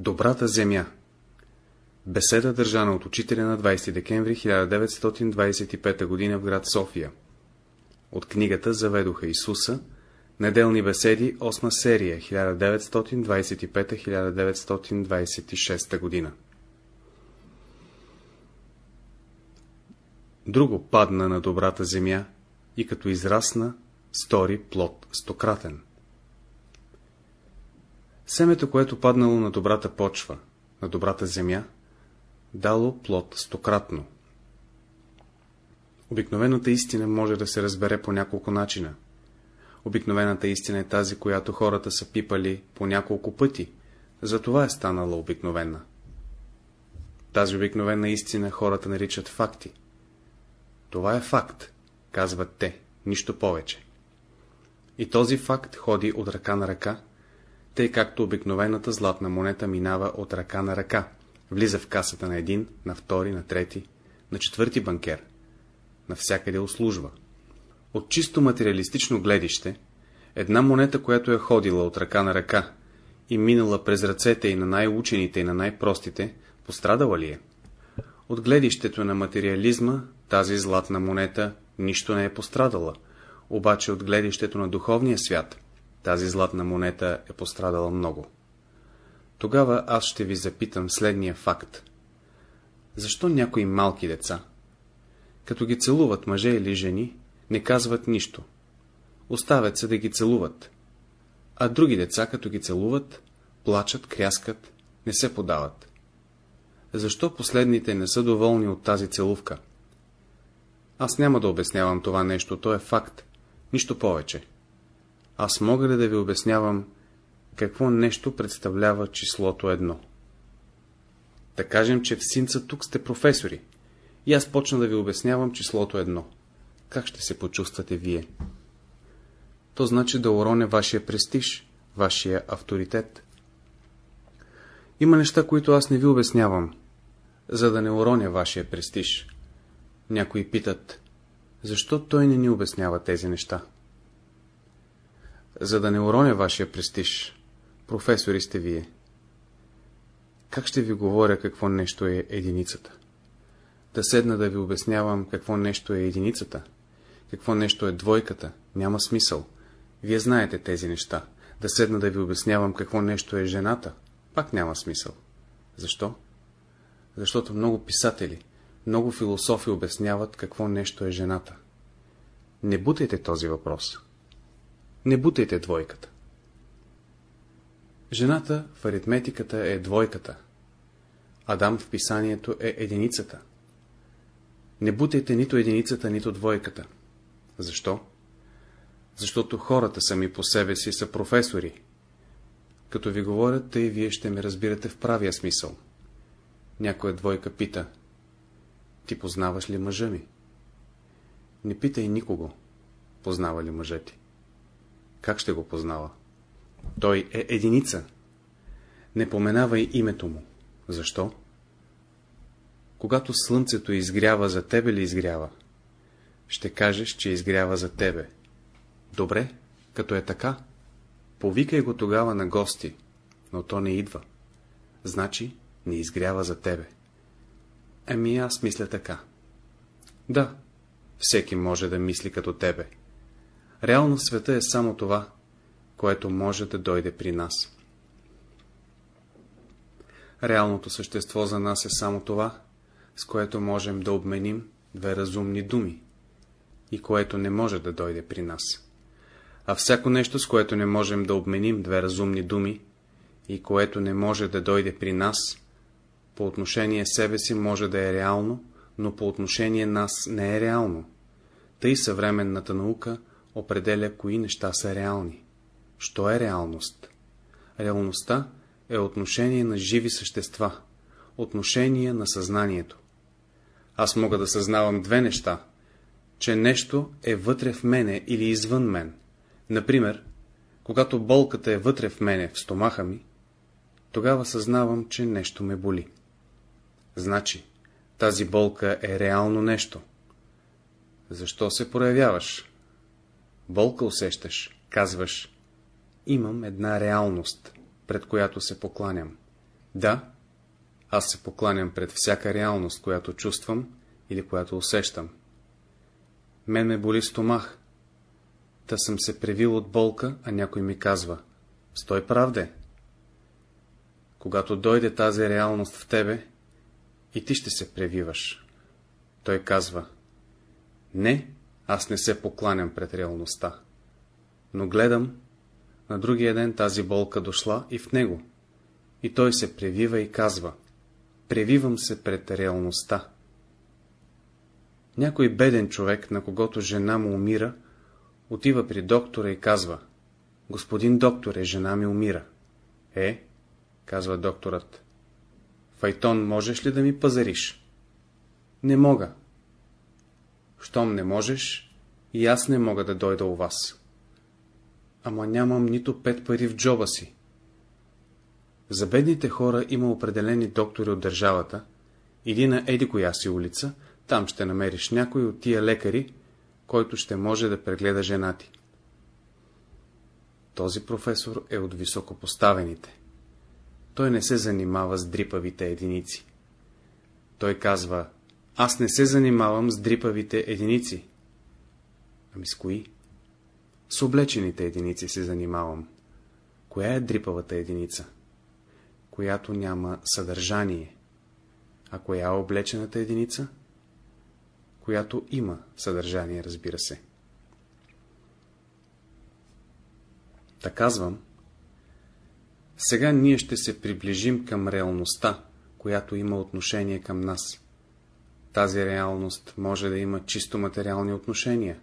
Добрата земя Беседа държана от учителя на 20 декември 1925 г. в град София. От книгата Заведоха Исуса. Неделни беседи, 8 серия, 1925-1926 г. Друго падна на добрата земя и като израсна, стори плод стократен. Семето, което паднало на добрата почва, на добрата земя, дало плод стократно. Обикновената истина може да се разбере по няколко начина. Обикновената истина е тази, която хората са пипали по няколко пъти, затова е станала обикновена. Тази обикновена истина хората наричат факти. Това е факт, казват те, нищо повече. И този факт ходи от ръка на ръка, тъй както обикновената златна монета минава от ръка на ръка, влиза в касата на един, на втори, на трети, на четвърти банкер, навсякъде услужва. От чисто материалистично гледище, една монета, която е ходила от ръка на ръка и минала през ръцете и на най-учените и на най-простите, пострадала ли е? От гледището на материализма, тази златна монета нищо не е пострадала, обаче от гледището на духовния свят, тази златна монета е пострадала много. Тогава аз ще ви запитам следния факт. Защо някои малки деца, като ги целуват мъже или жени, не казват нищо? Оставят се да ги целуват. А други деца, като ги целуват, плачат, кряскат, не се подават. Защо последните не са доволни от тази целувка? Аз няма да обяснявам това нещо, то е факт, нищо повече. Аз мога ли да ви обяснявам какво нещо представлява числото едно? Да кажем, че в синца тук сте професори и аз почна да ви обяснявам числото едно. Как ще се почувствате вие? То значи да уроня вашия престиж, вашия авторитет. Има неща, които аз не ви обяснявам, за да не уроня вашия престиж. Някои питат, защо той не ни обяснява тези неща? За да не уроня вашия престиж, професори сте вие. Как ще ви говоря какво нещо е единицата? Да седна да ви обяснявам какво нещо е единицата, какво нещо е двойката, няма смисъл. Вие знаете тези неща. Да седна да ви обяснявам какво нещо е жената, пак няма смисъл. Защо? Защото много писатели, много философи обясняват какво нещо е жената. Не бутайте този въпрос. Не бутайте двойката. Жената в аритметиката е двойката. Адам в писанието е единицата. Не бутайте нито единицата, нито двойката. Защо? Защото хората сами по себе си са професори. Като ви говорят, тъй вие ще ме разбирате в правия смисъл. Някоя двойка пита. Ти познаваш ли мъжа ми? Не питай никого. Познава ли мъжа ти? Как ще го познава? Той е единица. Не поменавай името му. Защо? Когато слънцето изгрява за тебе ли изгрява? Ще кажеш, че изгрява за тебе. Добре, като е така, повикай го тогава на гости, но то не идва. Значи, не изгрява за тебе. Ами аз мисля така. Да, всеки може да мисли като тебе. Реално света е само това, което може да дойде при нас. Реалното същество за нас е само това, с което можем да обменим две разумни думи и което не може да дойде при нас. А всяко нещо, с което не можем да обменим две разумни думи и което не може да дойде при нас, по отношение себе си може да е реално, но по отношение нас не е реално. Тъй съвременната наука определя кои неща са реални. Що е реалност? Реалността е отношение на живи същества, отношение на съзнанието. Аз мога да съзнавам две неща, че нещо е вътре в мене или извън мен. Например, когато болката е вътре в мене, в стомаха ми, тогава съзнавам, че нещо ме боли. Значи, тази болка е реално нещо. Защо се проявяваш? Болка усещаш, казваш, имам една реалност, пред която се покланям. Да, аз се покланям пред всяка реалност, която чувствам или която усещам. Мен ме боли стомах. Та съм се превил от болка, а някой ми казва. Стой правде! Когато дойде тази реалност в тебе, и ти ще се превиваш. Той казва. Не, аз не се покланям пред реалността. Но гледам, на другия ден тази болка дошла и в него. И той се превива и казва. Превивам се пред реалността. Някой беден човек, на когото жена му умира, отива при доктора и казва, Господин докторе, жена ми умира. Е, казва докторът, Файтон, можеш ли да ми пазариш? Не мога. Щом не можеш, и аз не мога да дойда у вас. Ама нямам нито пет пари в джоба си. За бедните хора има определени доктори от държавата, иди на еди коя си улица, там ще намериш някой от тия лекари, който ще може да прегледа жена ти. Този професор е от високопоставените. Той не се занимава с дрипавите единици. Той казва, аз не се занимавам с дрипавите единици. Ами с кои? С облечените единици се занимавам. Коя е дрипавата единица? Която няма съдържание. А коя е облечената единица? която има съдържание, разбира се. Та казвам, сега ние ще се приближим към реалността, която има отношение към нас. Тази реалност може да има чисто материални отношения,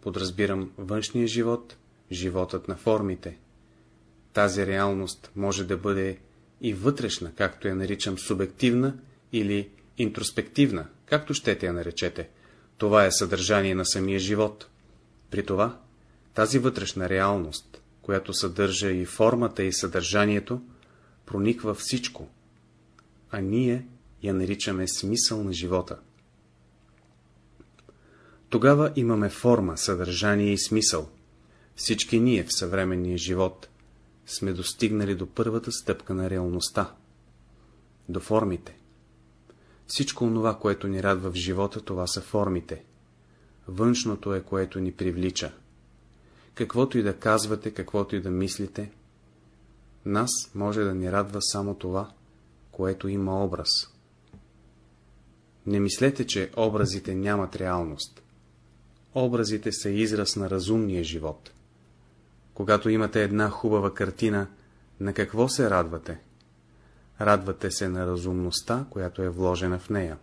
подразбирам външния живот, животът на формите. Тази реалност може да бъде и вътрешна, както я наричам субективна или интроспективна, както щете я наречете, това е съдържание на самия живот. При това, тази вътрешна реалност, която съдържа и формата и съдържанието, прониква всичко, а ние я наричаме смисъл на живота. Тогава имаме форма, съдържание и смисъл. Всички ние в съвременния живот сме достигнали до първата стъпка на реалността, до формите. Всичко онова, което ни радва в живота, това са формите. Външното е, което ни привлича. Каквото и да казвате, каквото и да мислите, нас може да ни радва само това, което има образ. Не мислете, че образите нямат реалност. Образите са израз на разумния живот. Когато имате една хубава картина, на какво се радвате? Радвате се на разумността, която е вложена в нея.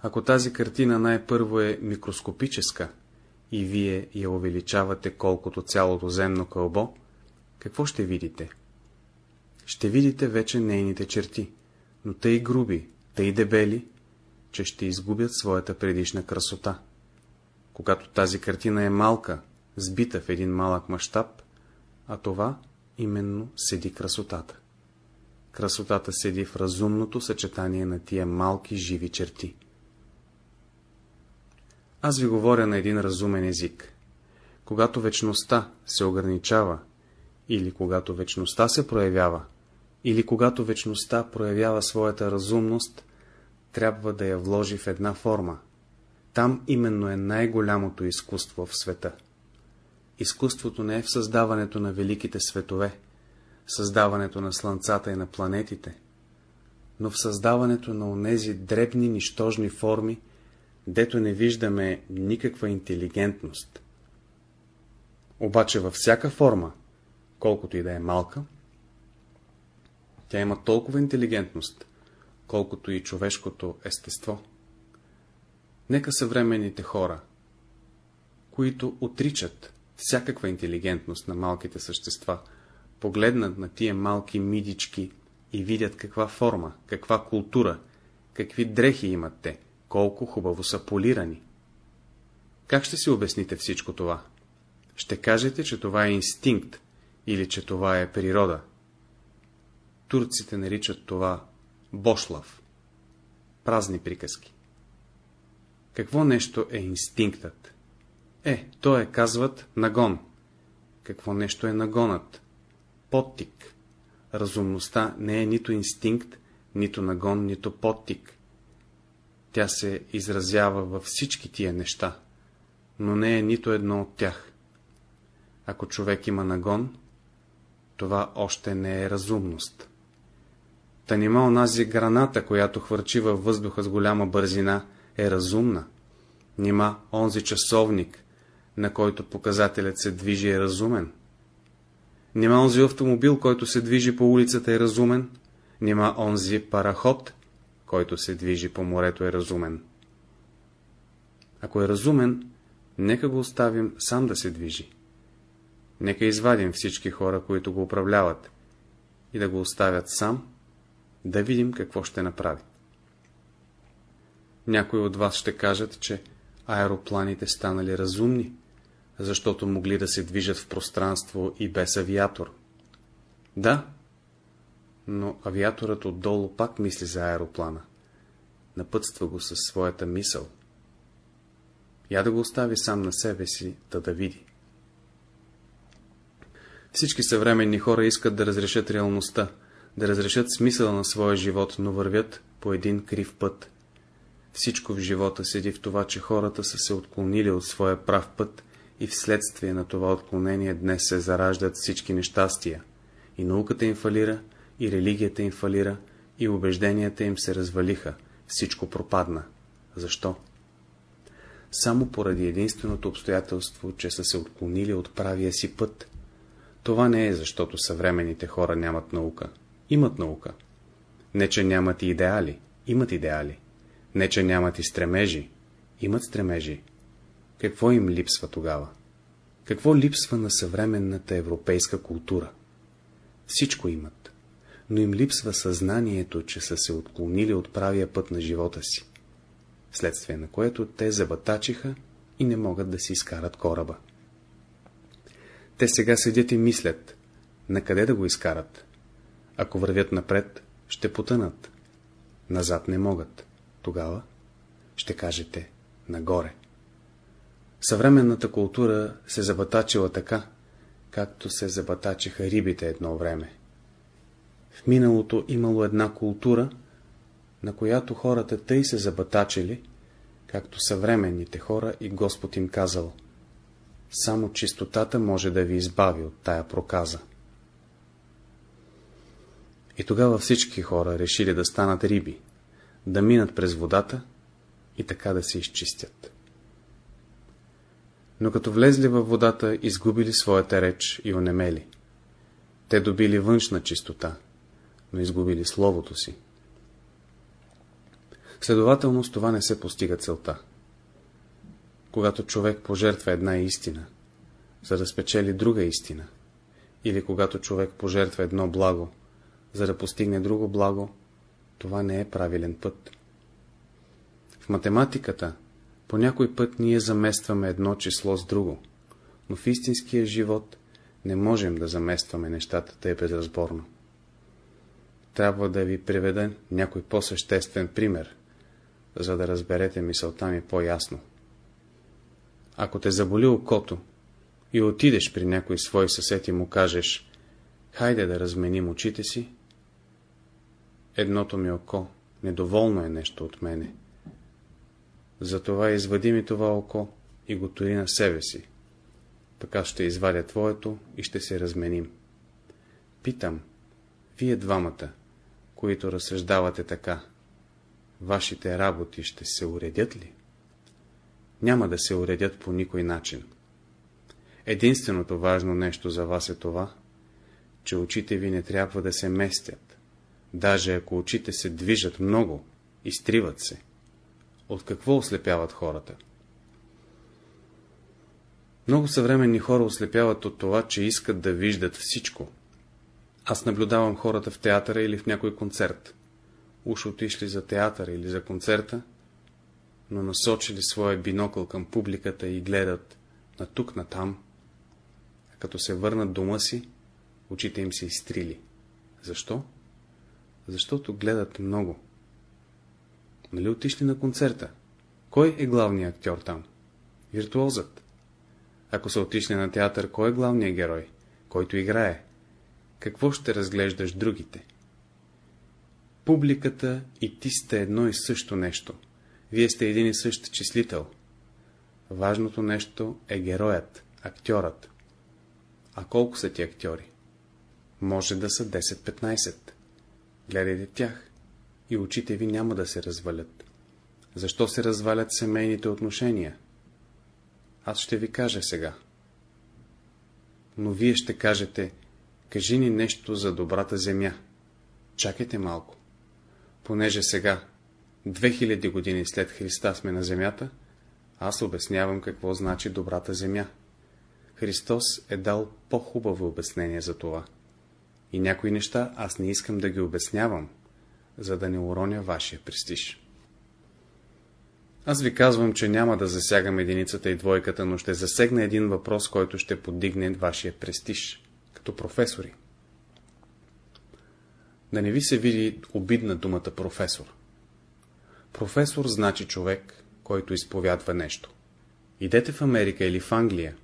Ако тази картина най-първо е микроскопическа и вие я увеличавате колкото цялото земно кълбо, какво ще видите? Ще видите вече нейните черти, но тъй груби, тъй дебели, че ще изгубят своята предишна красота. Когато тази картина е малка, сбита в един малък мащаб, а това именно седи красотата. Красотата седи в разумното съчетание на тия малки живи черти. Аз ви говоря на един разумен език. Когато вечността се ограничава, или когато вечността се проявява, или когато вечността проявява своята разумност, трябва да я вложи в една форма. Там именно е най-голямото изкуство в света. Изкуството не е в създаването на великите светове, създаването на слънцата и на планетите, но в създаването на онези дребни, нищожни форми, дето не виждаме никаква интелигентност. Обаче във всяка форма, колкото и да е малка, тя има толкова интелигентност, колкото и човешкото естество. Нека съвременните хора, които отричат всякаква интелигентност на малките същества, погледнат на тия малки мидички и видят каква форма, каква култура, какви дрехи имат те, колко хубаво са полирани. Как ще си обясните всичко това? Ще кажете, че това е инстинкт или че това е природа. Турците наричат това бошлав. Празни приказки. Какво нещо е инстинктът? Е, то е, казват, нагон. Какво нещо е нагонът? подтик. разумността не е нито инстинкт, нито нагон, нито подтик. Тя се изразява във всички тия неща, но не е нито едно от тях. Ако човек има нагон, това още не е разумност. Та нима онази граната, която хвърчи във въздуха с голяма бързина, е разумна. Нима онзи часовник, на който показателят се движи, е разумен. Нима онзи автомобил, който се движи по улицата е разумен. Нима онзи параход, който се движи по морето е разумен. Ако е разумен, нека го оставим сам да се движи. Нека извадим всички хора, които го управляват, и да го оставят сам, да видим какво ще направи. Някои от вас ще кажат, че аеропланите станали разумни, защото могли да се движат в пространство и без авиатор. Да, но авиаторът отдолу пак мисли за аероплана. Напътства го със своята мисъл. Я да го остави сам на себе си, да да види. Всички съвременни хора искат да разрешат реалността, да разрешат смисъла на своя живот, но вървят по един крив път. Всичко в живота седи в това, че хората са се отклонили от своя прав път и вследствие на това отклонение днес се зараждат всички нещастия. И науката им фалира, и религията им фалира, и убежденията им се развалиха, всичко пропадна. Защо? Само поради единственото обстоятелство, че са се отклонили от правия си път. Това не е защото съвременните хора нямат наука. Имат наука. Не, че нямат и идеали. Имат идеали. Не, че нямат и стремежи. Имат стремежи. Какво им липсва тогава? Какво липсва на съвременната европейска култура? Всичко имат, но им липсва съзнанието, че са се отклонили от правия път на живота си, следствие на което те забатачиха и не могат да си изкарат кораба. Те сега седят и мислят, на къде да го изкарат. Ако вървят напред, ще потънат. Назад не могат. Тогава ще кажете нагоре. Съвременната култура се забатачила така, както се забатачиха рибите едно време. В миналото имало една култура, на която хората тъй се забатачили, както съвременните хора и Господ им казал. Само чистотата може да ви избави от тая проказа. И тогава всички хора решили да станат риби, да минат през водата и така да се изчистят но като влезли във водата, изгубили своята реч и онемели. Те добили външна чистота, но изгубили словото си. Следователно с това не се постига целта. Когато човек пожертва една истина, за да спечели друга истина, или когато човек пожертва едно благо, за да постигне друго благо, това не е правилен път. В математиката по някой път ние заместваме едно число с друго, но в истинския живот не можем да заместваме нещата тъй безразборно. Трябва да ви приведа някой по-съществен пример, за да разберете мисълта ми по-ясно. Ако те заболи окото и отидеш при някой свой съсед и му кажеш, хайде да разменим очите си, едното ми око недоволно е нещо от мене затова извади ми това око и го тори на себе си. Така ще извадя твоето и ще се разменим. Питам, вие двамата, които разсъждавате така, вашите работи ще се уредят ли? Няма да се уредят по никой начин. Единственото важно нещо за вас е това, че очите ви не трябва да се местят. Даже ако очите се движат много, изтриват се. От какво ослепяват хората? Много съвременни хора ослепяват от това, че искат да виждат всичко. Аз наблюдавам хората в театъра или в някой концерт. Уж отишли за театъра или за концерта, но насочили своя бинокъл към публиката и гледат на тук, на там. А като се върнат дома си, очите им се изтрили. Защо? Защото гледат много. Нали отишли на концерта? Кой е главният актьор там? Виртуозът. Ако са отишли на театър, кой е главният герой? Който играе. какво ще разглеждаш другите? Публиката и ти сте едно и също нещо. Вие сте един и същ числител. Важното нещо е героят, актьорът. А колко са ти актьори? Може да са 10-15. Гледайте тях и очите ви няма да се развалят. Защо се развалят семейните отношения? Аз ще ви кажа сега. Но вие ще кажете, кажи ни нещо за добрата земя. Чакайте малко. Понеже сега, 2000 години след Христа сме на земята, аз обяснявам какво значи добрата земя. Христос е дал по-хубаво обяснение за това. И някои неща аз не искам да ги обяснявам, за да не уроня вашия престиж. Аз ви казвам, че няма да засягам единицата и двойката, но ще засегна един въпрос, който ще поддигне вашия престиж, като професори. Да не ви се види обидна думата професор. Професор значи човек, който изповядва нещо. Идете в Америка или в Англия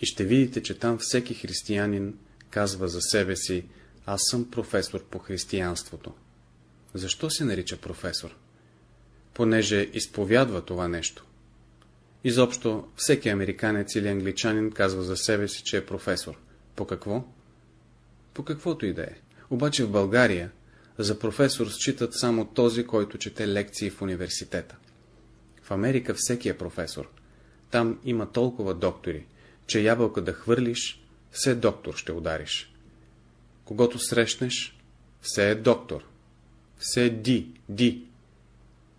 и ще видите, че там всеки християнин казва за себе си, аз съм професор по християнството. Защо се нарича професор? Понеже изповядва това нещо. Изобщо, всеки американец или англичанин казва за себе си, че е професор. По какво? По каквото и да е. Обаче в България за професор считат само този, който чете лекции в университета. В Америка всеки е професор. Там има толкова доктори, че ябълка да хвърлиш, все доктор ще удариш. Когато срещнеш, все е доктор. Все е ди, ди.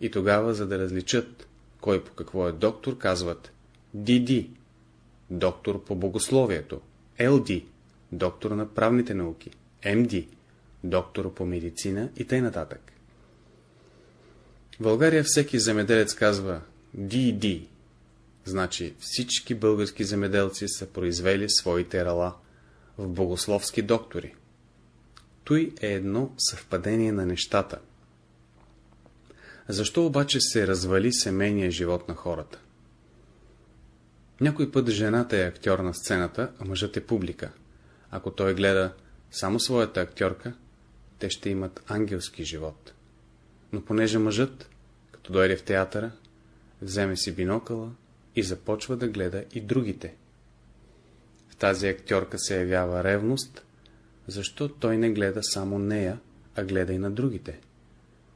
И тогава, за да различат кой по какво е доктор, казват ди-ди, доктор по богословието, ЛД, доктор на правните науки, МД, доктор по медицина и т.н. В България всеки земеделец казва ди-ди, Значи всички български земеделци са произвели своите рала в богословски доктори. Той е едно съвпадение на нещата. Защо обаче се развали семейния живот на хората? Някой път жената е актьор на сцената, а мъжът е публика. Ако той гледа само своята актьорка, те ще имат ангелски живот. Но понеже мъжът, като дойде в театъра, вземе си бинокъла, и започва да гледа и другите. В тази актьорка се явява ревност, защо той не гледа само нея, а гледа и на другите.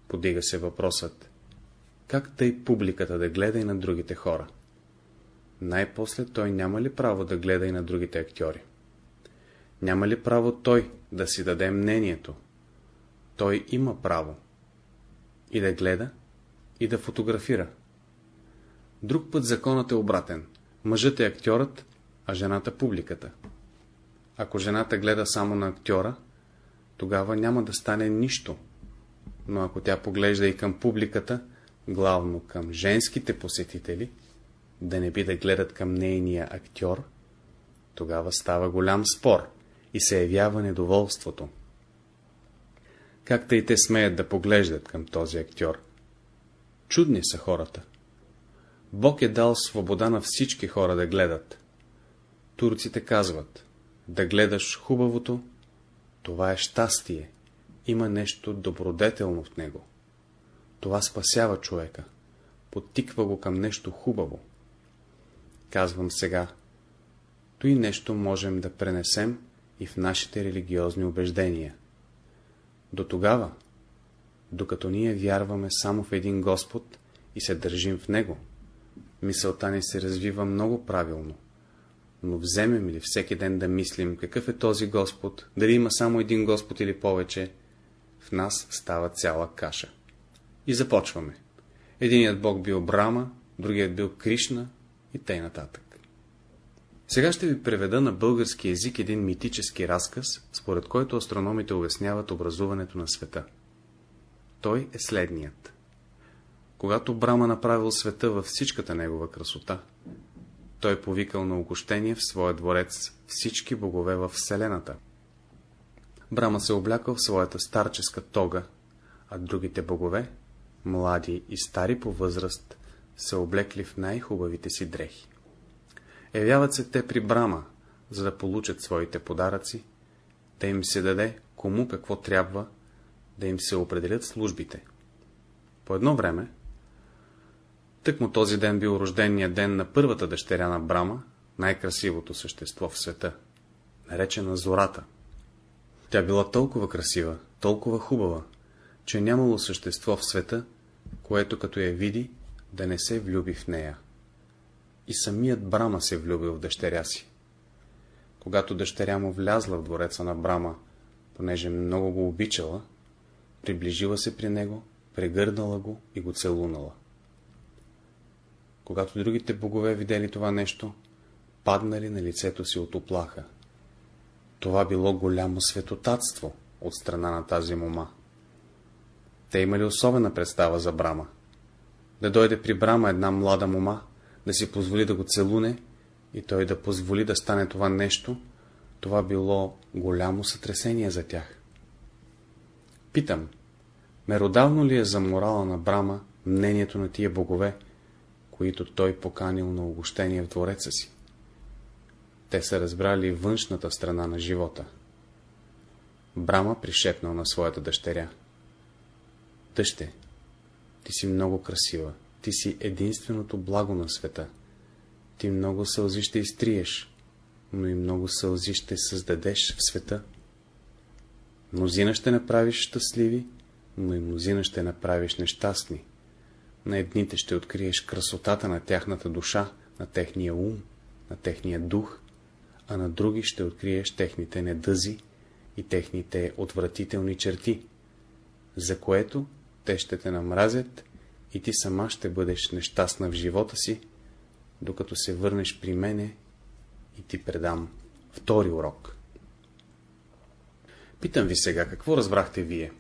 Подига се въпросът, как тъй публиката да гледа и на другите хора? Най-после той няма ли право да гледа и на другите актьори? Няма ли право той да си даде мнението? Той има право и да гледа, и да фотографира. Друг път законът е обратен. Мъжът е актьорът, а жената публиката. Ако жената гледа само на актьора, тогава няма да стане нищо. Но ако тя поглежда и към публиката, главно към женските посетители, да не би да гледат към нейния актьор, тогава става голям спор и се явява недоволството. Как и те смеят да поглеждат към този актьор? Чудни са хората. Бог е дал свобода на всички хора да гледат. Турците казват, да гледаш хубавото, това е щастие, има нещо добродетелно в него. Това спасява човека, подтиква го към нещо хубаво. Казвам сега, той нещо можем да пренесем и в нашите религиозни убеждения. До тогава, докато ние вярваме само в един Господ и се държим в Него, мисълта ни се развива много правилно. Но вземем ли всеки ден да мислим, какъв е този Господ, дали има само един Господ или повече, в нас става цяла каша. И започваме. Единият Бог бил Брама, другият бил Кришна и тъй нататък. Сега ще ви преведа на български язик един митически разказ, според който астрономите обясняват образуването на света. Той е следният. Когато Брама направил света във всичката негова красота, той повикал на огощение в своя дворец всички богове в Вселената. Брама се облякал в своята старческа тога, а другите богове, млади и стари по възраст, се облекли в най-хубавите си дрехи. Явяват се те при Брама, за да получат своите подаръци, да им се даде кому какво трябва, да им се определят службите. По едно време, тъкмо този ден бил рождения ден на първата дъщеря на Брама, най-красивото същество в света, наречена Зората. Тя била толкова красива, толкова хубава, че нямало същество в света, което като я види, да не се влюби в нея. И самият Брама се влюбил в дъщеря си. Когато дъщеря му влязла в двореца на Брама, понеже много го обичала, приближила се при него, прегърнала го и го целунала. Когато другите богове видели това нещо, паднали на лицето си от оплаха. Това било голямо светотатство от страна на тази мома. Те имали особена представа за Брама. Да дойде при Брама една млада мома, да си позволи да го целуне и той да позволи да стане това нещо, това било голямо сътресение за тях. Питам, меродавно ли е за морала на Брама мнението на тия богове, които той поканил на огощение в двореца си? Те са разбрали външната страна на живота. Брама пришепнал на своята дъщеря. Тъще, ти си много красива, ти си единственото благо на света. Ти много сълзи ще изтриеш, но и много сълзи ще създадеш в света. Мнозина ще направиш щастливи, но и мнозина ще направиш нещастни. На едните ще откриеш красотата на тяхната душа, на техния ум, на техния дух, а на други ще откриеш техните недъзи и техните отвратителни черти, за което те ще те намразят и ти сама ще бъдеш нещастна в живота си, докато се върнеш при мене и ти предам втори урок. Питам ви сега, какво разбрахте вие?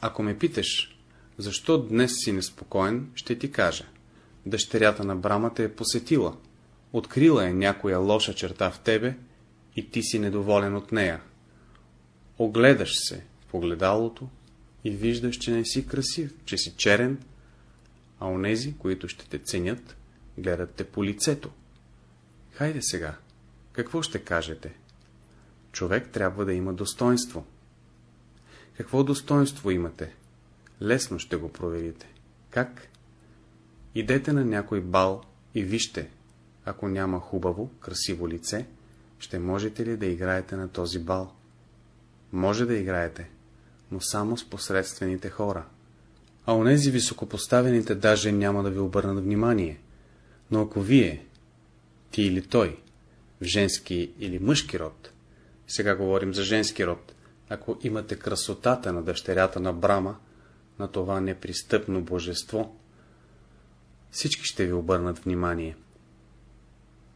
Ако ме питаш, защо днес си неспокоен, ще ти кажа. Дъщерята на брамата е посетила. Открила е някоя лоша черта в тебе и ти си недоволен от нея. Огледаш се в огледалото и виждаш, че не си красив, че си черен, а онези, които ще те ценят, гледат те по лицето. Хайде сега, какво ще кажете? Човек трябва да има достоинство. Какво достоинство имате? Лесно ще го проверите. Как? Идете на някой бал и вижте, ако няма хубаво, красиво лице, ще можете ли да играете на този бал? Може да играете, но само с посредствените хора. А онези високопоставените даже няма да ви обърнат внимание. Но ако вие, ти или той, в женски или мъжки род, сега говорим за женски род, ако имате красотата на дъщерята на Брама, на това непристъпно божество, всички ще ви обърнат внимание.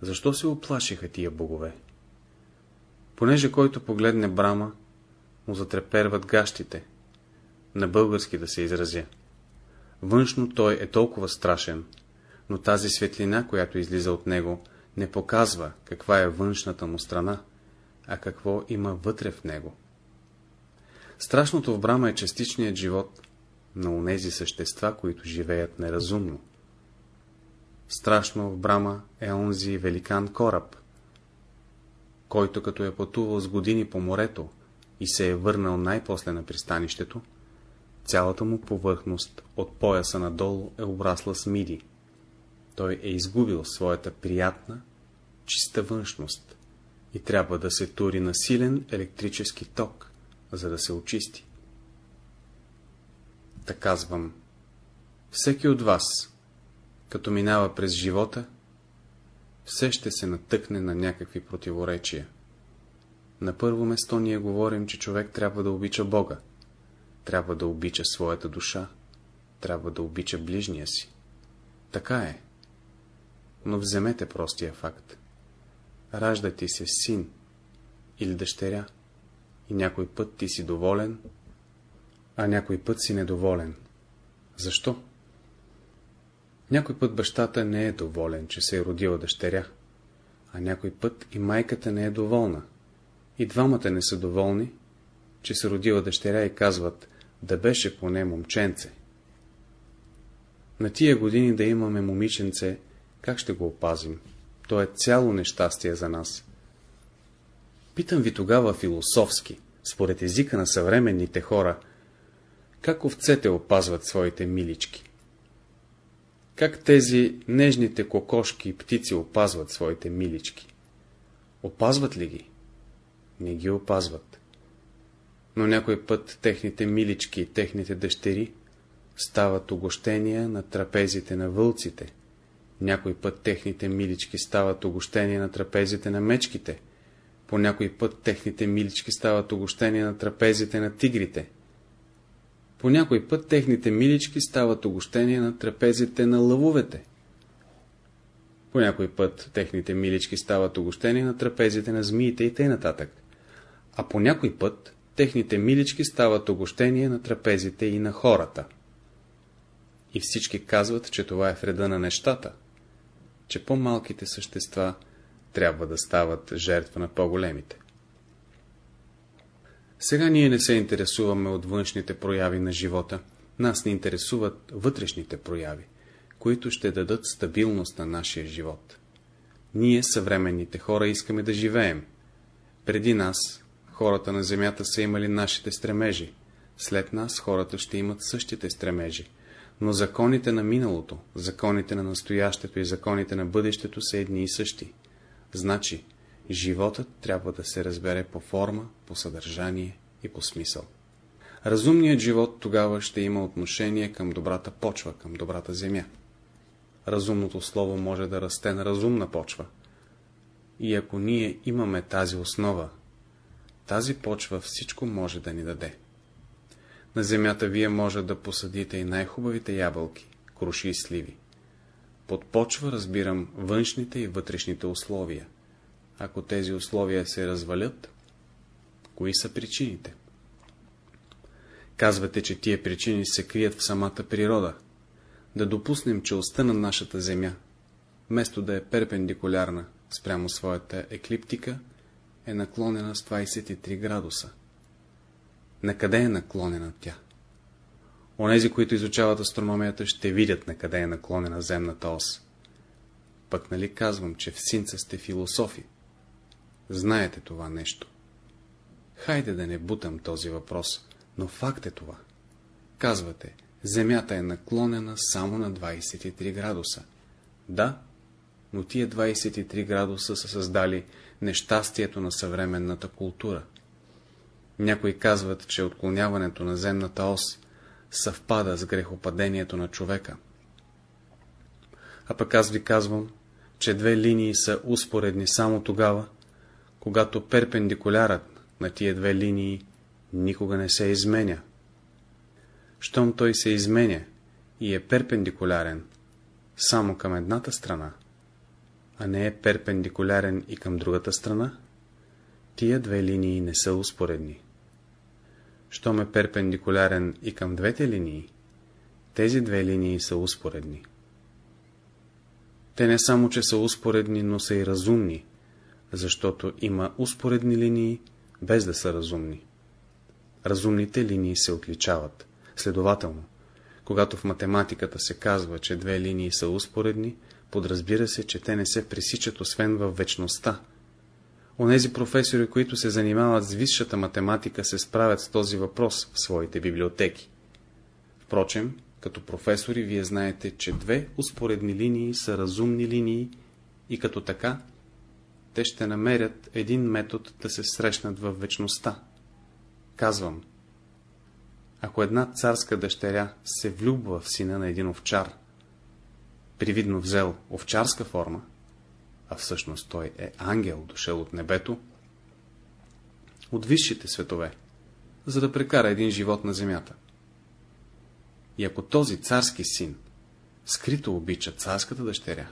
Защо се оплашиха тия богове? Понеже който погледне Брама, му затреперват гащите, на български да се изразя. Външно той е толкова страшен, но тази светлина, която излиза от него, не показва каква е външната му страна, а какво има вътре в него. Страшното в Брама е частичният живот на онези същества, които живеят неразумно. Страшно в Брама е онзи великан кораб, който като е пътувал с години по морето и се е върнал най-после на пристанището, цялата му повърхност от пояса надолу е обрасла с миди. Той е изгубил своята приятна, чиста външност и трябва да се тури на силен електрически ток, за да се очисти. Та казвам, всеки от вас, като минава през живота, все ще се натъкне на някакви противоречия. На първо место ние говорим, че човек трябва да обича Бога, трябва да обича своята душа, трябва да обича ближния си. Така е. Но вземете простия факт. Ражда ти се син или дъщеря и някой път ти си доволен, а някой път си недоволен. Защо? Някой път бащата не е доволен, че се е родила дъщеря, а някой път и майката не е доволна. И двамата не са доволни, че се родила дъщеря и казват, да беше поне момченце. На тия години да имаме момиченце, как ще го опазим? То е цяло нещастие за нас. Питам ви тогава философски, според езика на съвременните хора, как овцете опазват своите милички? Как тези нежните кокошки и птици опазват своите милички? Опазват ли ги? Не ги опазват. Но някой път техните милички и техните дъщери стават огощения на трапезите на вълците, някой път техните милички стават огощения на трапезите на мечките, по някой път техните милички стават огощения на трапезите на тигрите, по някой път техните милички стават огощения на трапезите на лъвовете. По някой път техните милички стават огощения на трапезите на змиите и т.н. А по някой път техните милички стават огощения на трапезите и на хората. И всички казват, че това е вреда на нещата, че по-малките същества трябва да стават жертва на по-големите. Сега ние не се интересуваме от външните прояви на живота, нас не интересуват вътрешните прояви, които ще дадат стабилност на нашия живот. Ние, съвременните хора, искаме да живеем. Преди нас, хората на земята са имали нашите стремежи, след нас хората ще имат същите стремежи, но законите на миналото, законите на настоящето и законите на бъдещето са едни и същи. Значи, животът трябва да се разбере по форма, по съдържание и по смисъл. Разумният живот тогава ще има отношение към добрата почва, към добрата земя. Разумното слово може да расте на разумна почва. И ако ние имаме тази основа, тази почва всичко може да ни даде. На земята вие може да посадите и най-хубавите ябълки, круши и сливи. Под почва разбирам външните и вътрешните условия. Ако тези условия се развалят, кои са причините? Казвате, че тия причини се крият в самата природа. Да допуснем, че оста на нашата Земя, вместо да е перпендикулярна спрямо своята еклиптика, е наклонена с 23 градуса. На къде е наклонена тя? Онези, които изучават астрономията, ще видят на къде е наклонена земната ос. Пък нали казвам, че в синца сте философи? Знаете това нещо. Хайде да не бутам този въпрос, но факт е това. Казвате, Земята е наклонена само на 23 градуса. Да, но тия 23 градуса са създали нещастието на съвременната култура. Някои казват, че отклоняването на земната ос съвпада с грехопадението на човека. А пък аз ви казвам, че две линии са успоредни само тогава, когато перпендикулярът на тия две линии никога не се изменя. Щом той се изменя и е перпендикулярен само към едната страна, а не е перпендикулярен и към другата страна, тия две линии не са успоредни. Щом е перпендикулярен и към двете линии, тези две линии са успоредни. Те не само, че са успоредни, но са и разумни, защото има успоредни линии, без да са разумни. Разумните линии се отличават. Следователно, когато в математиката се казва, че две линии са успоредни, подразбира се, че те не се пресичат освен в вечността, Онези професори, които се занимават с висшата математика, се справят с този въпрос в своите библиотеки. Впрочем, като професори, вие знаете, че две успоредни линии са разумни линии и като така, те ще намерят един метод да се срещнат в вечността. Казвам, ако една царска дъщеря се влюбва в сина на един овчар, привидно взел овчарска форма, а всъщност той е ангел, дошъл от небето, от висшите светове, за да прекара един живот на земята. И ако този царски син скрито обича царската дъщеря,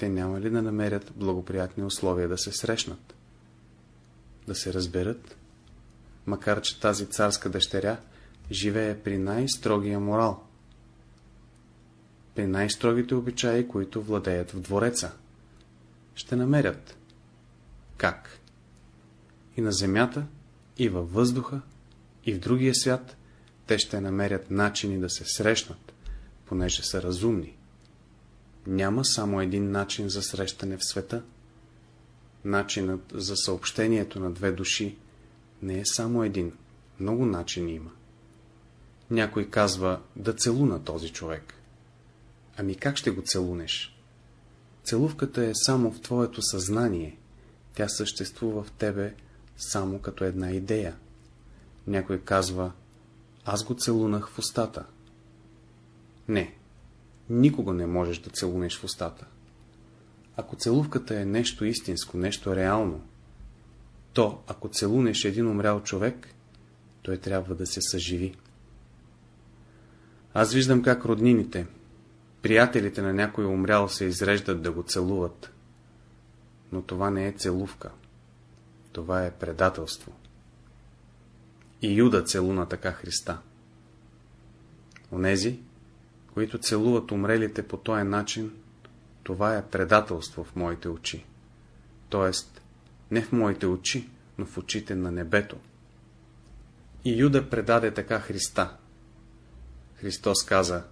те няма ли да намерят благоприятни условия да се срещнат, да се разберат, макар че тази царска дъщеря живее при най-строгия морал, при най-строгите обичаи, които владеят в двореца ще намерят. Как? И на земята, и във въздуха, и в другия свят, те ще намерят начини да се срещнат, понеже са разумни. Няма само един начин за срещане в света. начинът за съобщението на две души не е само един, много начини има. Някой казва да целуна този човек. Ами как ще го целунеш? Целувката е само в твоето съзнание. Тя съществува в тебе само като една идея. Някой казва, аз го целунах в устата. Не, никого не можеш да целунеш в устата. Ако целувката е нещо истинско, нещо реално, то, ако целунеш един умрял човек, той трябва да се съживи. Аз виждам как роднините, приятелите на някой умрял се изреждат да го целуват. Но това не е целувка. Това е предателство. И Юда целуна така Христа. Онези, които целуват умрелите по този начин, това е предателство в моите очи. Тоест, не в моите очи, но в очите на небето. И Юда предаде така Христа. Христос каза,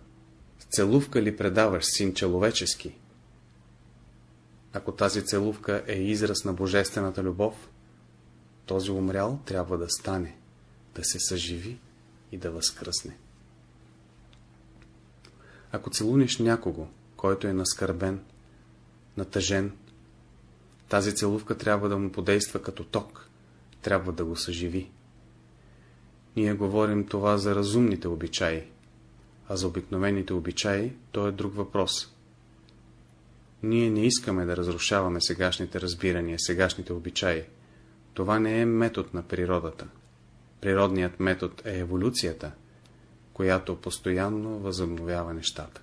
с целувка ли предаваш син човечески? Ако тази целувка е израз на божествената любов, този умрял трябва да стане, да се съживи и да възкръсне. Ако целуниш някого, който е наскърбен, натъжен, тази целувка трябва да му подейства като ток, трябва да го съживи. Ние говорим това за разумните обичаи, а за обикновените обичаи то е друг въпрос. Ние не искаме да разрушаваме сегашните разбирания, сегашните обичаи. Това не е метод на природата. Природният метод е еволюцията, която постоянно възобновява нещата.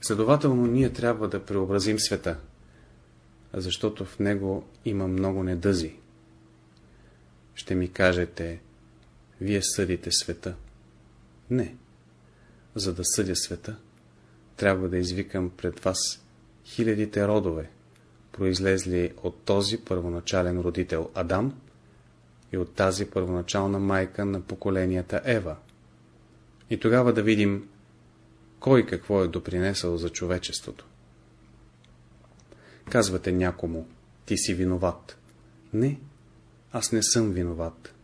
Следователно, ние трябва да преобразим света, защото в него има много недъзи. Ще ми кажете, вие съдите света. Не. За да съдя света, трябва да извикам пред вас хилядите родове, произлезли от този първоначален родител Адам и от тази първоначална майка на поколенията Ева. И тогава да видим, кой какво е допринесъл за човечеството. Казвате някому, ти си виноват. Не, аз не съм виноват.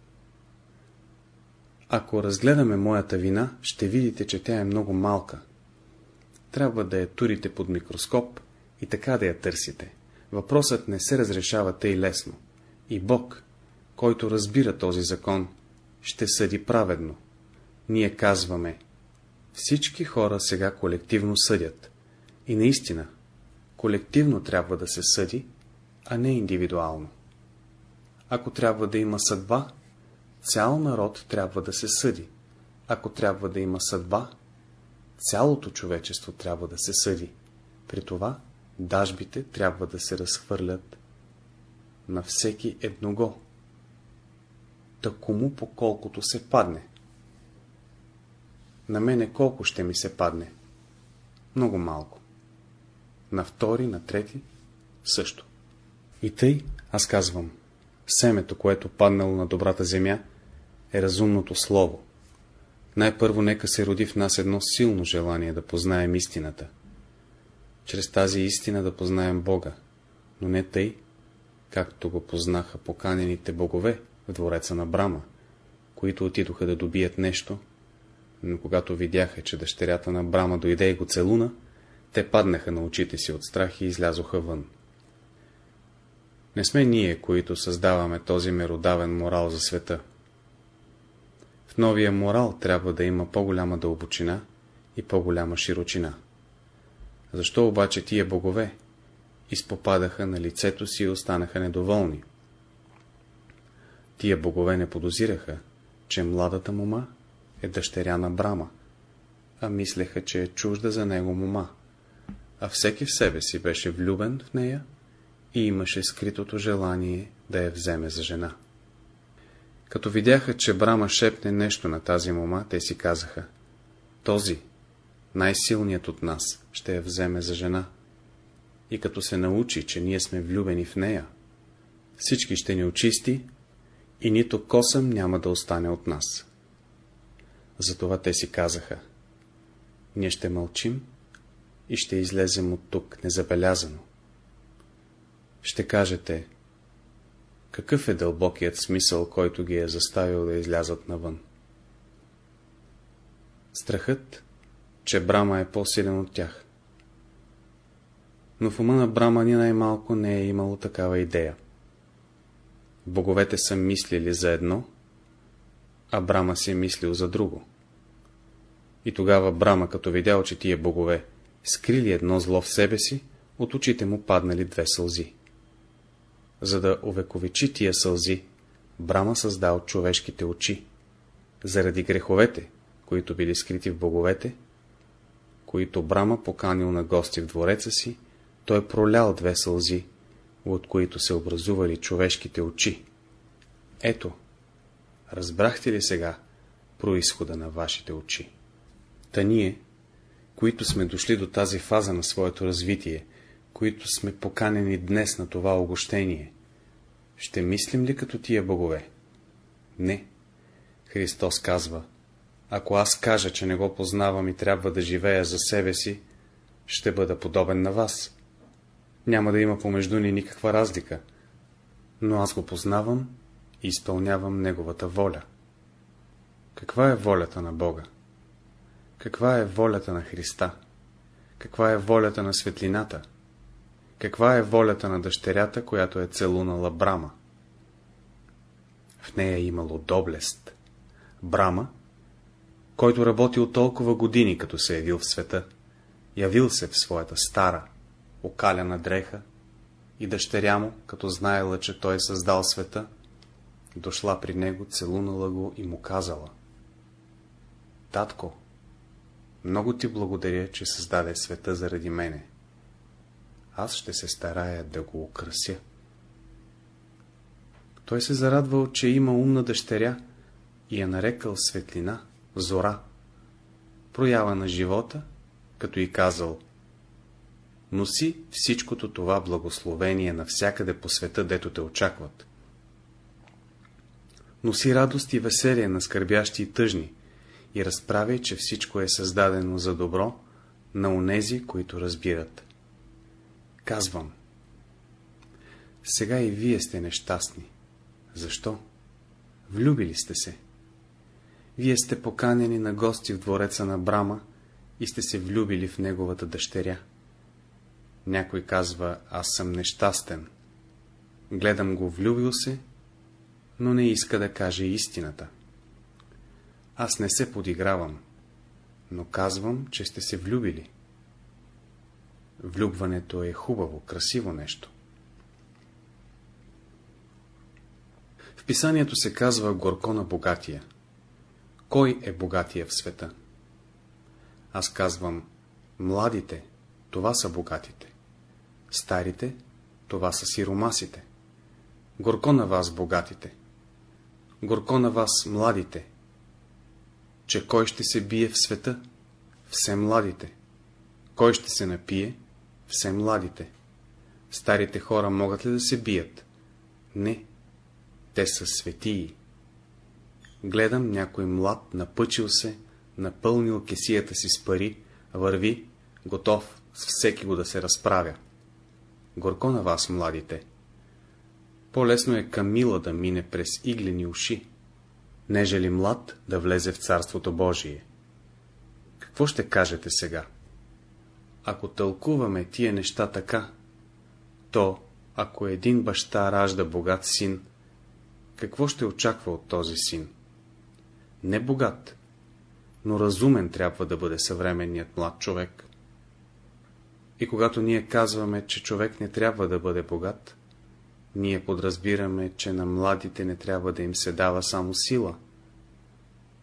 Ако разгледаме моята вина, ще видите, че тя е много малка. Трябва да я турите под микроскоп и така да я търсите. Въпросът не се разрешава тъй лесно. И Бог, който разбира този закон, ще съди праведно. Ние казваме, всички хора сега колективно съдят. И наистина, колективно трябва да се съди, а не индивидуално. Ако трябва да има съдба, цял народ трябва да се съди. Ако трябва да има съдба, цялото човечество трябва да се съди. При това дажбите трябва да се разхвърлят на всеки едного. Такому по колкото се падне. На мене колко ще ми се падне? Много малко. На втори, на трети също. И тъй аз казвам, семето, което паднало на добрата земя, е разумното слово. Най-първо нека се роди в нас едно силно желание да познаем истината. Чрез тази истина да познаем Бога, но не тъй, както го познаха поканените богове в двореца на Брама, които отидоха да добият нещо, но когато видяха, че дъщерята на Брама дойде и го целуна, те паднаха на очите си от страх и излязоха вън. Не сме ние, които създаваме този меродавен морал за света. В новия морал трябва да има по-голяма дълбочина и по-голяма широчина. Защо обаче тия богове изпопадаха на лицето си и останаха недоволни? Тия богове не подозираха, че младата мома е дъщеря на Брама, а мислеха, че е чужда за него мома, а всеки в себе си беше влюбен в нея и имаше скритото желание да я вземе за жена. Като видяха, че Брама шепне нещо на тази мома, те си казаха, този, най-силният от нас, ще я вземе за жена. И като се научи, че ние сме влюбени в нея, всички ще ни очисти и нито косъм няма да остане от нас. Затова те си казаха, ние ще мълчим и ще излезем от тук незабелязано. Ще кажете, какъв е дълбокият смисъл, който ги е заставил да излязат навън? Страхът, че Брама е по-силен от тях. Но в ума на Брама ни най-малко не е имало такава идея. Боговете са мислили за едно, а Брама си е мислил за друго. И тогава Брама, като видял, че тия богове скрили едно зло в себе си, от очите му паднали две сълзи. За да увековечи тия сълзи, Брама създал човешките очи. Заради греховете, които били скрити в боговете, които Брама поканил на гости в двореца си, той пролял две сълзи, от които се образували човешките очи. Ето, разбрахте ли сега происхода на вашите очи? Та ние, които сме дошли до тази фаза на своето развитие, които сме поканени днес на това огощение, ще мислим ли като тия богове? Не. Христос казва, ако аз кажа, че не го познавам и трябва да живея за себе си, ще бъда подобен на вас. Няма да има помежду ни никаква разлика, но аз го познавам и изпълнявам Неговата воля. Каква е волята на Бога? Каква е волята на Христа? Каква е волята на светлината? Каква е волята на дъщерята, която е целунала Брама? В нея е имало доблест. Брама, който работил толкова години, като се явил в света, явил се в своята стара, окаляна дреха, и дъщеря му, като знаела, че той е създал света, дошла при него, целунала го и му казала. Татко, много ти благодаря, че създаде света заради мене. Аз ще се старая да го украся. Той се зарадвал, че има умна дъщеря и я нарекал светлина, зора, проява на живота, като и казал Носи всичкото това благословение навсякъде по света, дето те очакват. Носи радост и веселие на скърбящи и тъжни и разправяй, че всичко е създадено за добро на онези, които разбират. Казвам. Сега и вие сте нещастни. Защо? Влюбили сте се. Вие сте поканени на гости в двореца на Брама и сте се влюбили в неговата дъщеря. Някой казва, аз съм нещастен. Гледам го влюбил се, но не иска да каже истината. Аз не се подигравам, но казвам, че сте се влюбили. Влюбването е хубаво, красиво нещо. В писанието се казва горко на богатия. Кой е богатия в света? Аз казвам, младите, това са богатите. Старите, това са сиромасите. Горко на вас, богатите. Горко на вас, младите. Че кой ще се бие в света? Все младите. Кой ще се напие? Все младите. Старите хора могат ли да се бият? Не. Те са светии. Гледам някой млад, напъчил се, напълнил кесията си с пари, върви, готов с всеки го да се разправя. Горко на вас, младите. По-лесно е Камила да мине през иглени уши, нежели млад да влезе в Царството Божие. Какво ще кажете сега? Ако тълкуваме тия неща така, то, ако един баща ражда богат син, какво ще очаква от този син? Не богат, но разумен трябва да бъде съвременният млад човек. И когато ние казваме, че човек не трябва да бъде богат, ние подразбираме, че на младите не трябва да им се дава само сила,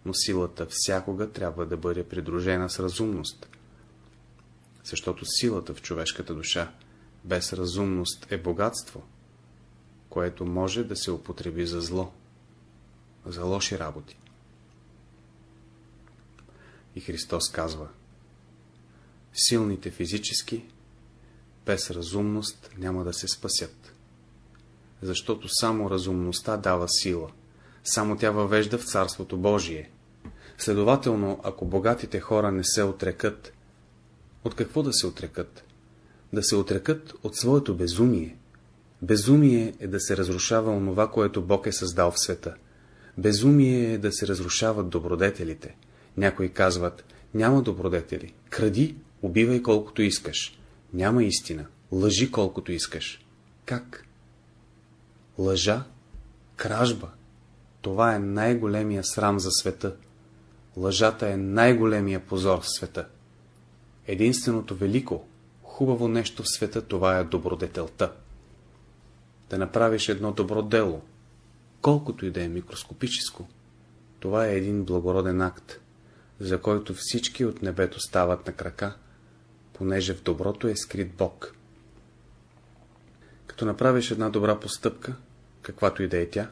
но силата всякога трябва да бъде придружена с разумност, защото силата в човешката душа без разумност е богатство, което може да се употреби за зло, за лоши работи. И Христос казва, силните физически, без разумност няма да се спасят. Защото само разумността дава сила, само тя въвежда в Царството Божие. Следователно, ако богатите хора не се отрекат, от какво да се отрекат? Да се отрекат от своето безумие, Безумие е да се разрушава онова, което Бог е създал в света. Безумие е да се разрушават добродетелите. Някои казват, няма добродетели. Кради, убивай колкото искаш. Няма истина. Лъжи колкото искаш. Как? Лъжа? Кражба? Това е най-големия срам за света. Лъжата е най-големия позор в света. Единственото велико, хубаво нещо в света, това е добродетелта. Да направиш едно добро дело, колкото и да е микроскопическо, това е един благороден акт, за който всички от небето стават на крака, понеже в доброто е скрит Бог. Като направиш една добра постъпка, каквато и да е тя,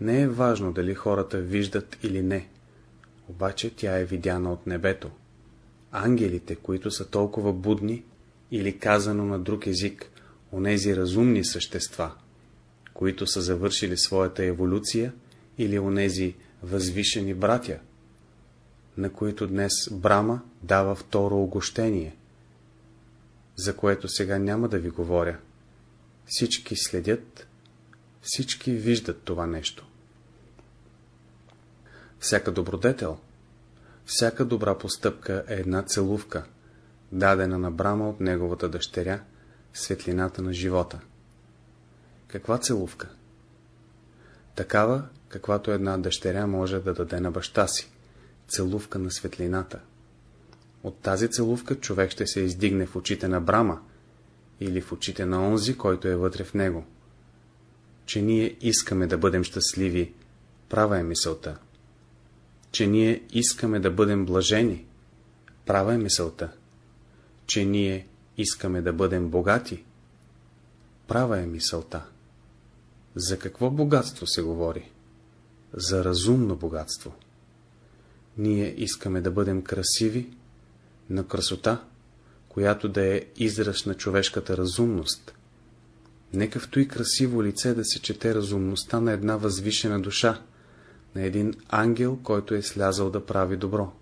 не е важно дали хората виждат или не, обаче тя е видяна от небето. Ангелите, които са толкова будни, или казано на друг език, онези разумни същества, които са завършили своята еволюция, или онези възвишени братя, на които днес Брама дава второ огощение, за което сега няма да ви говоря. Всички следят, всички виждат това нещо. Всяка добродетел, всяка добра постъпка е една целувка, дадена на Брама от неговата дъщеря, светлината на живота. Каква целувка? Такава, каквато една дъщеря може да даде на баща си. Целувка на светлината. От тази целувка човек ще се издигне в очите на Брама или в очите на онзи, който е вътре в него. Че ние искаме да бъдем щастливи, права е мисълта. Че ние искаме да бъдем блажени, права е мисълта. Че ние искаме да бъдем богати, права е мисълта. За какво богатство се говори? За разумно богатство. Ние искаме да бъдем красиви, на красота, която да е израз на човешката разумност. Нека в той красиво лице да се чете разумността на една възвишена душа, на един ангел, който е слязал да прави добро.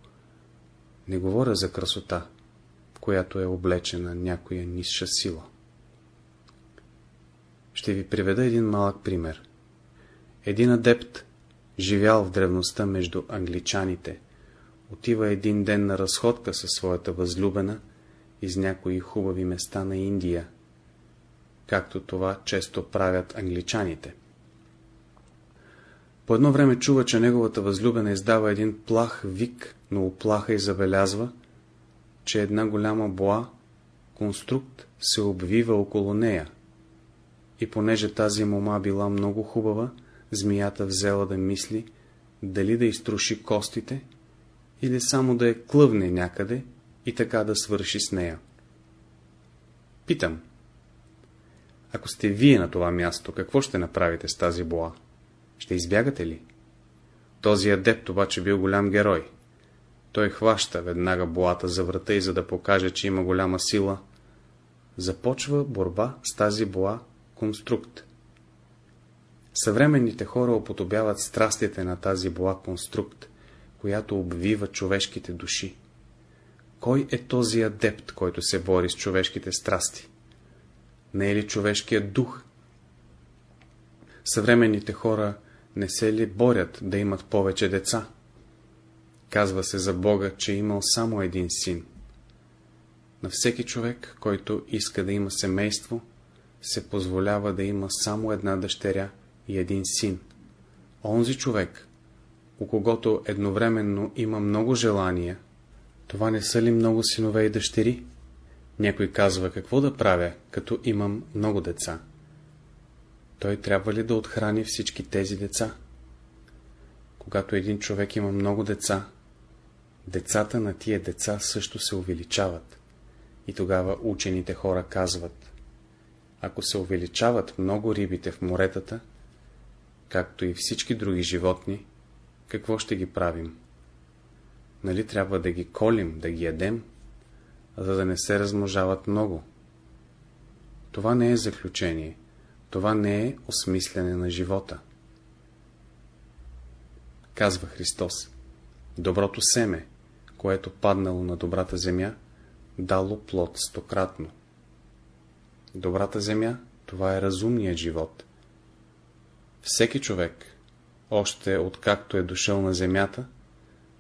Не говоря за красота, в която е облечена някоя нисша сила. Ще ви приведа един малък пример. Един адепт, живял в древността между англичаните, отива един ден на разходка със своята възлюбена из някои хубави места на Индия, както това често правят англичаните. По едно време чува, че неговата възлюбена издава един плах вик, но оплаха и забелязва, че една голяма боа, конструкт, се обвива около нея. И понеже тази мома била много хубава, змията взела да мисли, дали да изтруши костите, или само да я клъвне някъде и така да свърши с нея. Питам, ако сте вие на това място, какво ще направите с тази боа? Ще избягате ли? Този адепт обаче бил голям герой. Той хваща веднага боата за врата и за да покаже, че има голяма сила, започва борба с тази боа конструкт. Съвременните хора оподобяват страстите на тази боа конструкт, която обвива човешките души. Кой е този адепт, който се бори с човешките страсти? Не е ли човешкият дух? Съвременните хора не се ли борят да имат повече деца? Казва се за Бога, че е имал само един син. На всеки човек, който иска да има семейство, се позволява да има само една дъщеря и един син. Онзи човек, у когото едновременно има много желания, това не са ли много синове и дъщери? Някой казва, какво да правя, като имам много деца? Той трябва ли да отхрани всички тези деца? Когато един човек има много деца, децата на тия деца също се увеличават. И тогава учените хора казват, ако се увеличават много рибите в моретата, както и всички други животни, какво ще ги правим? Нали трябва да ги колим, да ги ядем, за да не се размножават много? Това не е заключение, това не е осмислене на живота. Казва Христос, доброто семе, което паднало на добрата земя, дало плод стократно. Добрата земя Това е разумният живот. Всеки човек, още откакто е дошъл на земята,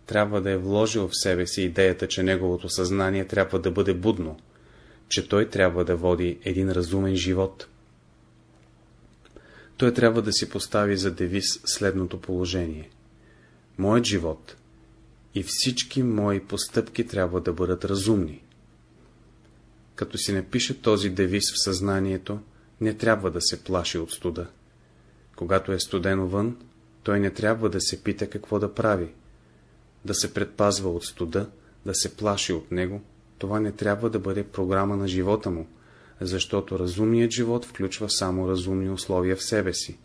трябва да е вложил в себе си идеята, че неговото съзнание трябва да бъде будно, че той трябва да води един разумен живот. Той трябва да си постави за девиз следното положение. Моят живот и всички мои постъпки трябва да бъдат разумни. Като си напише този девиз в съзнанието, не трябва да се плаши от студа. Когато е студено вън, той не трябва да се пита какво да прави. Да се предпазва от студа, да се плаши от него, това не трябва да бъде програма на живота му, защото разумният живот включва само разумни условия в себе си.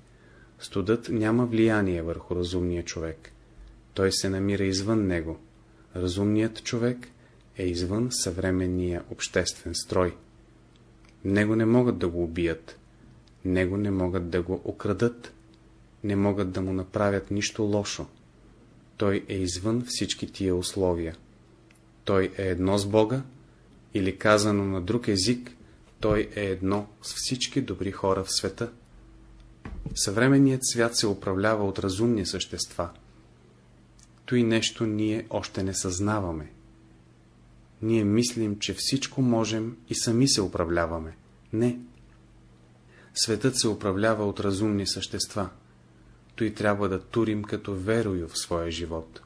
Студът няма влияние върху разумния човек. Той се намира извън него. Разумният човек е извън съвременния обществен строй. Него не могат да го убият, него не могат да го окрадат, не могат да му направят нищо лошо. Той е извън всички тия условия. Той е едно с Бога, или казано на друг език, той е едно с всички добри хора в света. Съвременният свят се управлява от разумни същества. Той нещо ние още не съзнаваме. Ние мислим, че всичко можем и сами се управляваме. Не. Светът се управлява от разумни същества. Той трябва да турим като верою в своя живот.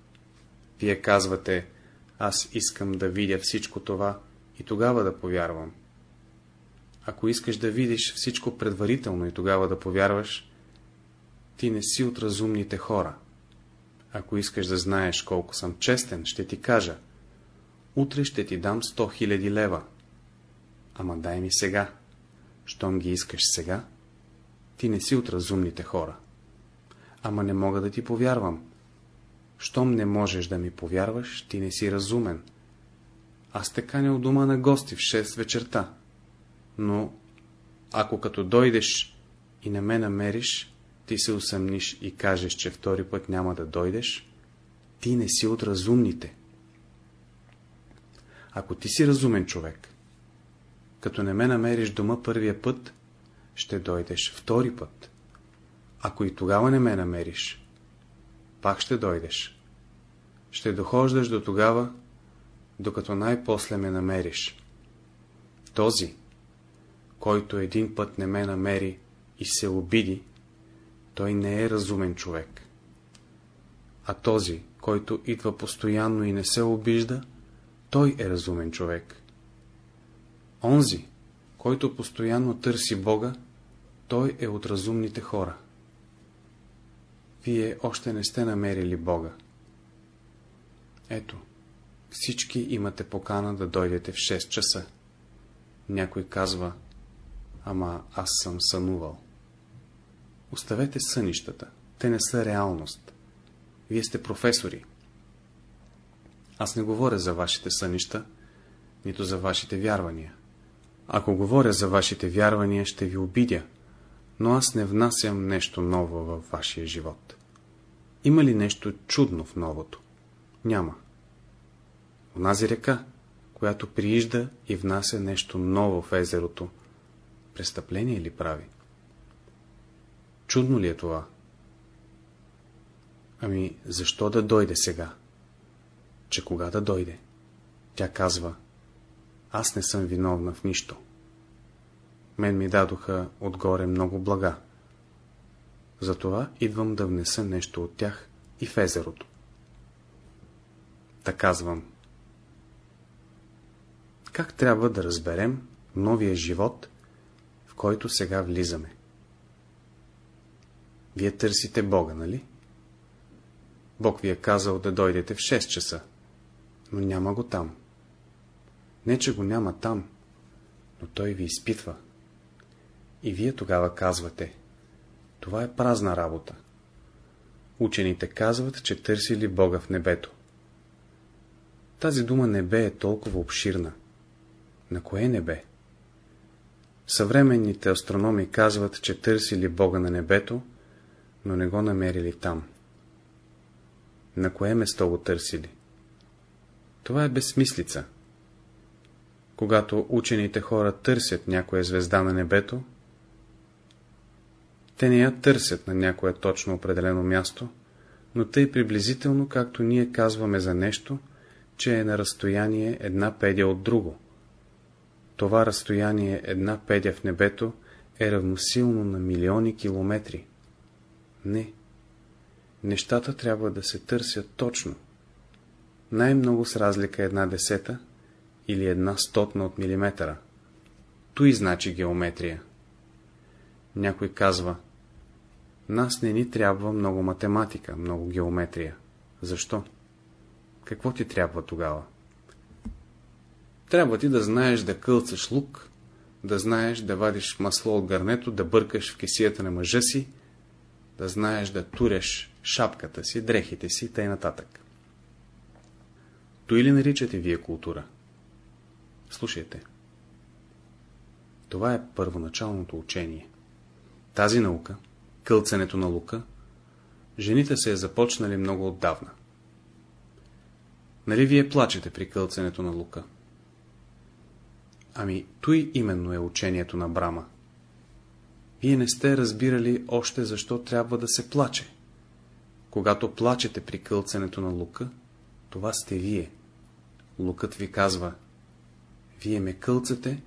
Вие казвате, аз искам да видя всичко това и тогава да повярвам. Ако искаш да видиш всичко предварително и тогава да повярваш, ти не си от разумните хора. Ако искаш да знаеш колко съм честен, ще ти кажа. Утре ще ти дам 100 000 лева. Ама дай ми сега. Щом ги искаш сега, ти не си от разумните хора. Ама не мога да ти повярвам. Щом не можеш да ми повярваш, ти не си разумен. Аз те каня у дома на гости в 6 вечерта. Но, ако като дойдеш и не ме намериш, ти се усъмниш и кажеш, че втори път няма да дойдеш, ти не си от разумните. Ако ти си разумен човек, като не ме намериш дома първия път, ще дойдеш втори път. Ако и тогава не ме намериш, пак ще дойдеш. Ще дохождаш до тогава, докато най-после ме намериш. Този, който един път не ме намери и се обиди, той не е разумен човек. А този, който идва постоянно и не се обижда, той е разумен човек. Онзи, който постоянно търси Бога, той е от разумните хора. Вие още не сте намерили Бога. Ето, всички имате покана да дойдете в 6 часа. Някой казва, ама аз съм сънувал. Оставете сънищата. Те не са реалност. Вие сте професори. Аз не говоря за вашите сънища, нито за вашите вярвания. Ако говоря за вашите вярвания, ще ви обидя, но аз не внасям нещо ново във вашия живот. Има ли нещо чудно в новото? Няма. Онази река, която приижда и внася нещо ново в езерото, престъпление ли прави? Чудно ли е това? Ами, защо да дойде сега? Че кога да дойде? Тя казва, аз не съм виновна в нищо. Мен ми дадоха отгоре много блага. Затова идвам да внеса нещо от тях и в езерото. Та казвам. Как трябва да разберем новия живот, в който сега влизаме? Вие търсите Бога, нали? Бог ви е казал да дойдете в 6 часа, но няма го там. Не, че го няма там, но той ви изпитва. И вие тогава казвате, това е празна работа. Учените казват, че търсили Бога в небето. Тази дума небе е толкова обширна. На кое небе? Съвременните астрономи казват, че търсили Бога на небето, но не го намерили там. На кое место го търсили? Това е безсмислица. Когато учените хора търсят някоя звезда на небето, Те не я търсят на някое точно определено място, но тъй приблизително, както ние казваме за нещо, че е на разстояние една педя от друго. Това разстояние една педя в небето е равносилно на милиони километри. Не. Нещата трябва да се търсят точно. Най-много с разлика една десета или една стотна от милиметъра. Той значи геометрия. Някой казва, нас не ни трябва много математика, много геометрия. Защо? Какво ти трябва тогава? Трябва ти да знаеш да кълцаш лук, да знаеш да вадиш масло от гърнето, да бъркаш в кесията на мъжа си, да знаеш да туреш шапката си, дрехите си, тъй нататък. То или наричате вие култура? Слушайте. Това е първоначалното учение. Тази наука, кълцането на лука, жените се е започнали много отдавна. Нали вие плачете при кълцането на лука? Ами, той именно е учението на Брама. Вие не сте разбирали още защо трябва да се плаче. Когато плачете при кълцането на лука, това сте вие. Лукът ви казва, вие ме кълцате,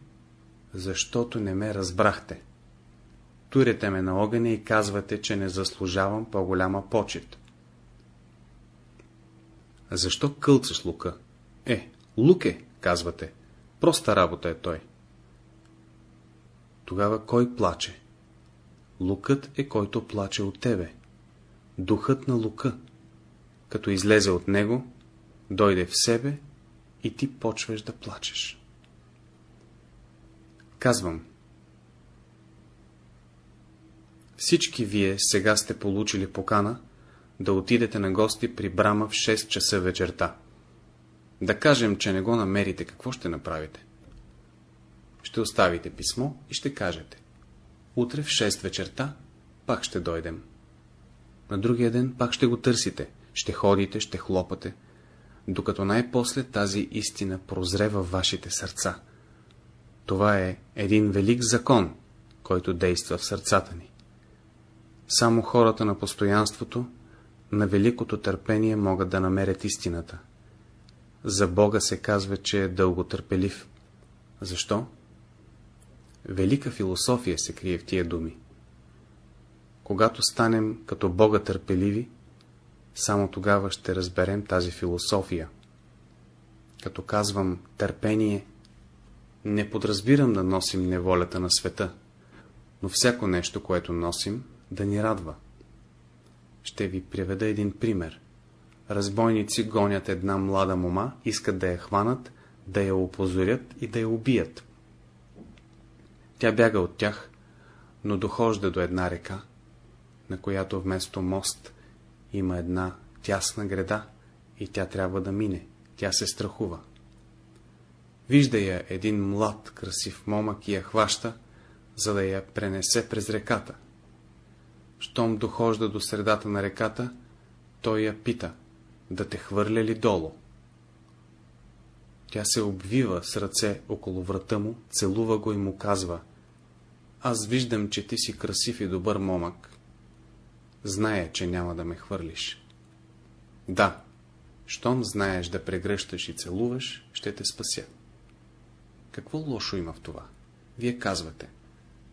защото не ме разбрахте. Турете ме на огъня и казвате, че не заслужавам по-голяма почет. Защо кълцаш лука? Е, луке, казвате. Проста работа е той. Тогава кой плаче? Лукът е който плаче от тебе. Духът на лука. Като излезе от него, дойде в себе и ти почваш да плачеш. Казвам. Всички вие сега сте получили покана да отидете на гости при Брама в 6 часа вечерта. Да кажем, че не го намерите, какво ще направите? Ще оставите писмо и ще кажете. Утре в 6 вечерта пак ще дойдем. На другия ден пак ще го търсите, ще ходите, ще хлопате, докато най-после тази истина прозре във вашите сърца. Това е един велик закон, който действа в сърцата ни. Само хората на постоянството, на великото търпение могат да намерят истината. За Бога се казва, че е дълготърпелив. Защо? Велика философия се крие в тия думи. Когато станем като Бога търпеливи, само тогава ще разберем тази философия. Като казвам търпение, не подразбирам да носим неволята на света, но всяко нещо, което носим, да ни радва. Ще ви приведа един пример. Разбойници гонят една млада мома, искат да я хванат, да я опозорят и да я убият. Тя бяга от тях, но дохожда до една река, на която вместо мост има една тясна града и тя трябва да мине. Тя се страхува. Вижда я един млад, красив момък и я хваща, за да я пренесе през реката. Щом дохожда до средата на реката, той я пита, да те хвърля ли долу. Тя се обвива с ръце около врата му, целува го и му казва Аз виждам, че ти си красив и добър момък. Зная, че няма да ме хвърлиш. Да, щом знаеш да прегръщаш и целуваш, ще те спася. Какво лошо има в това? Вие казвате,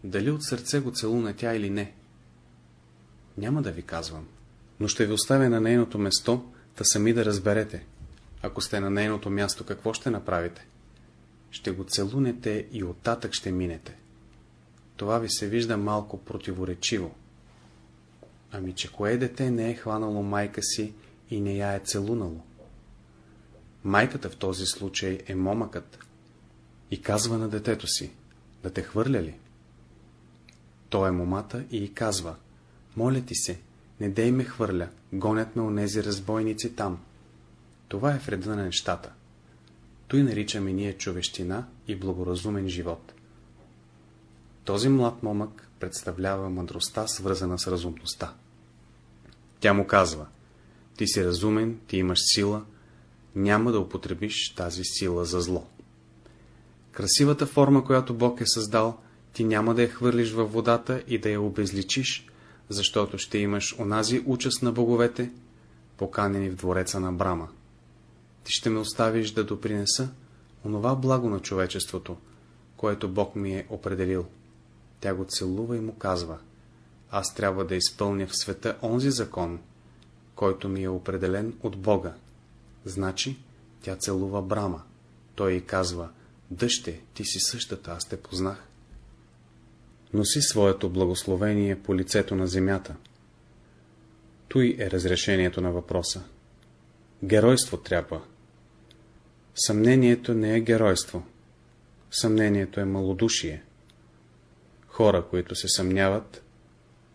дали от сърце го целуна тя или не? Няма да ви казвам, но ще ви оставя на нейното место, та сами да разберете. Ако сте на нейното място, какво ще направите? Ще го целунете и оттатък ще минете. Това ви се вижда малко противоречиво. Ами, че кое дете не е хванало майка си и не я е целунало? Майката в този случай е момъкът и казва на детето си, да те хвърля ли? Той е момата и казва, моля ти се, не дей ме хвърля, гонят ме онези разбойници там. Това е вреда на нещата. Той наричаме ние човещина и благоразумен живот. Този млад момък представлява мъдростта, свързана с разумността. Тя му казва, ти си разумен, ти имаш сила, няма да употребиш тази сила за зло. Красивата форма, която Бог е създал, ти няма да я хвърлиш във водата и да я обезличиш, защото ще имаш онази участ на боговете, поканени в двореца на Брама. Ти ще ме оставиш да допринеса онова благо на човечеството, което Бог ми е определил. Тя го целува и му казва, аз трябва да изпълня в света онзи закон, който ми е определен от Бога. Значи, тя целува Брама. Той й казва, дъще, ти си същата, аз те познах. Носи своето благословение по лицето на земята. Той е разрешението на въпроса. Геройство трябва. Съмнението не е геройство. Съмнението е малодушие. Хора, които се съмняват,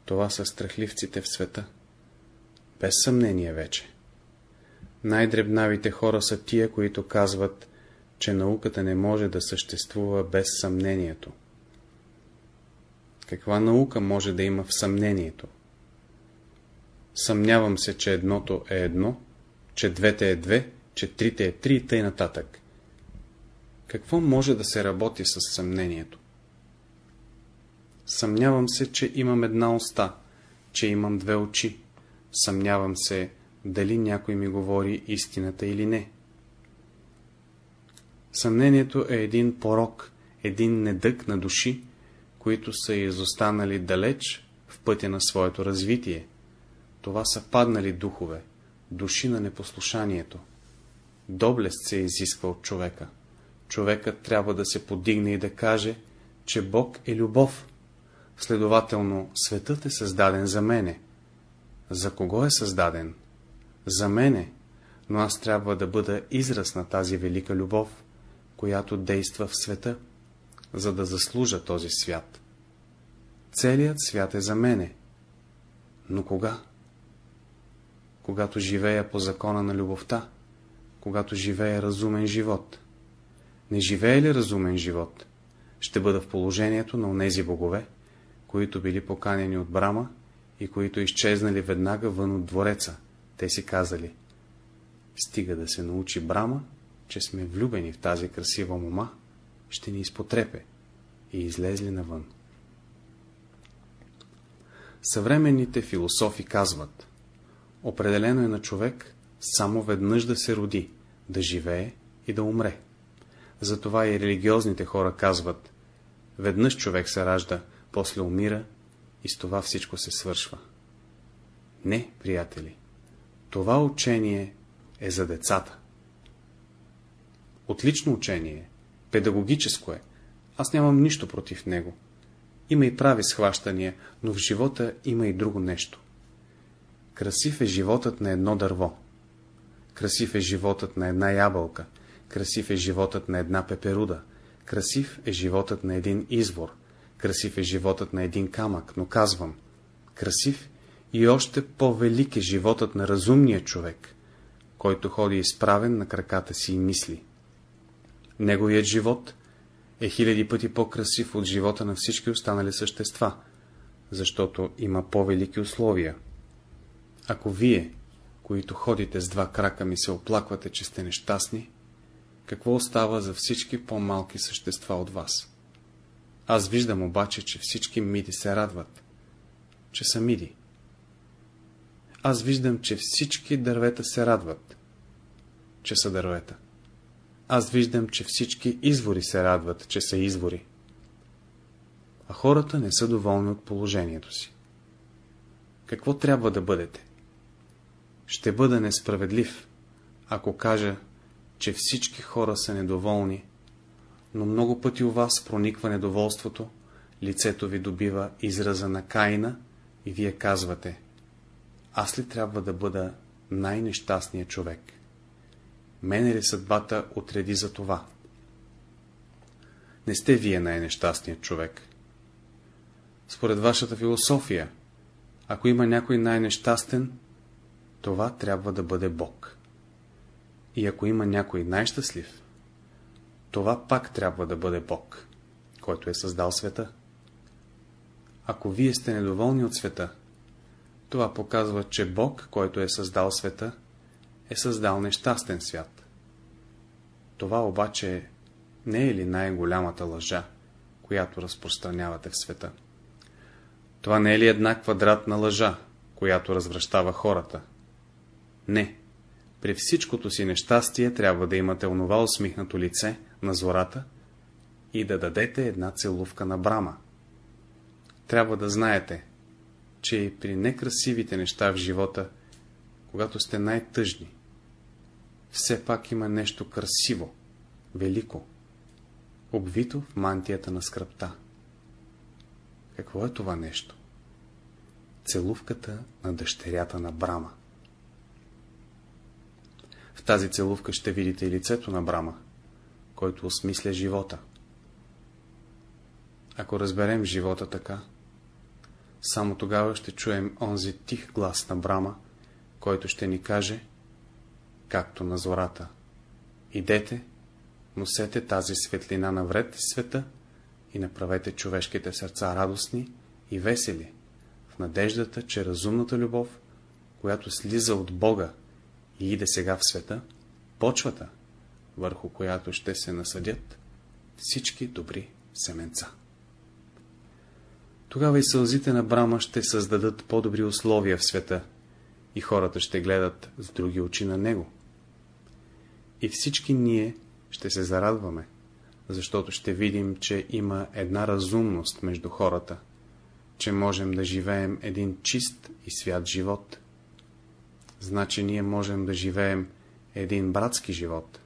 това са страхливците в света. Без съмнение вече. Най-дребнавите хора са тия, които казват, че науката не може да съществува без съмнението. Каква наука може да има в съмнението? Съмнявам се, че едното е едно, че двете е две, че трите е три и тъй нататък. Какво може да се работи с съмнението? Съмнявам се, че имам една уста, че имам две очи. Съмнявам се, дали някой ми говори истината или не. Съмнението е един порок, един недък на души, които са изостанали далеч в пътя на своето развитие. Това са паднали духове, души на непослушанието. Доблест се изисква от човека. Човекът трябва да се подигне и да каже, че Бог е любов. Следователно, светът е създаден за мене. За кого е създаден? За мене, но аз трябва да бъда израз на тази велика любов, която действа в света, за да заслужа този свят. Целият свят е за мене. Но кога? Когато живея по закона на любовта, когато живея разумен живот. Не живее ли разумен живот? Ще бъда в положението на онези богове, които били поканени от Брама и които изчезнали веднага вън от двореца. Те си казали, стига да се научи Брама, че сме влюбени в тази красива мома, ще ни изпотрепе и излезли навън. Съвременните философи казват, определено е на човек само веднъж да се роди, да живее и да умре. Затова и религиозните хора казват, веднъж човек се ражда, после умира и с това всичко се свършва. Не, приятели, това учение е за децата. Отлично учение, педагогическо е, аз нямам нищо против него. Има и прави схващания, но в живота има и друго нещо. Красив е животът на едно дърво. Красив е животът на една ябълка. Красив е животът на една пеперуда. Красив е животът на един извор. Красив е животът на един камък, но казвам, красив и още по-велик е животът на разумния човек, който ходи изправен на краката си и мисли. Неговият живот е хиляди пъти по-красив от живота на всички останали същества, защото има по-велики условия. Ако вие, които ходите с два крака, ми се оплаквате, че сте нещастни, какво остава за всички по-малки същества от вас? Аз виждам обаче, че всички миди се радват, че са миди. Аз виждам, че всички дървета се радват, че са дървета. Аз виждам, че всички извори се радват, че са извори. А хората не са доволни от положението си. Какво трябва да бъдете? Ще бъда несправедлив, ако кажа, че всички хора са недоволни, но много пъти у вас прониква недоволството, лицето ви добива израза на кайна и вие казвате, аз ли трябва да бъда най-нещастният човек? Мене ли съдбата отреди за това? Не сте вие най-нещастният човек. Според вашата философия, ако има някой най-нещастен, това трябва да бъде Бог. И ако има някой най-щастлив, това пак трябва да бъде Бог, който е създал света. Ако вие сте недоволни от света, това показва, че Бог, който е създал света, е създал нещастен свят. Това обаче не е ли най-голямата лъжа, която разпространявате в света. Това не е ли една квадратна лъжа, която развръщава хората? Не. При всичкото си нещастие трябва да имате онова усмихнато лице на зората и да дадете една целувка на брама. Трябва да знаете, че и при некрасивите неща в живота, когато сте най-тъжни, все пак има нещо красиво, велико, обвито в мантията на скръпта. Какво е това нещо? Целувката на дъщерята на Брама. В тази целувка ще видите и лицето на Брама, който осмисля живота. Ако разберем живота така, само тогава ще чуем онзи тих глас на Брама, който ще ни каже, както на зората. Идете, носете тази светлина навред света и направете човешките сърца радостни и весели, в надеждата, че разумната любов, която слиза от Бога и иде сега в света, почвата, върху която ще се насъдят всички добри семенца. Тогава и сълзите на Брама ще създадат по-добри условия в света и хората ще гледат с други очи на него. И всички ние ще се зарадваме, защото ще видим, че има една разумност между хората, че можем да живеем един чист и свят живот. Значи ние можем да живеем един братски живот.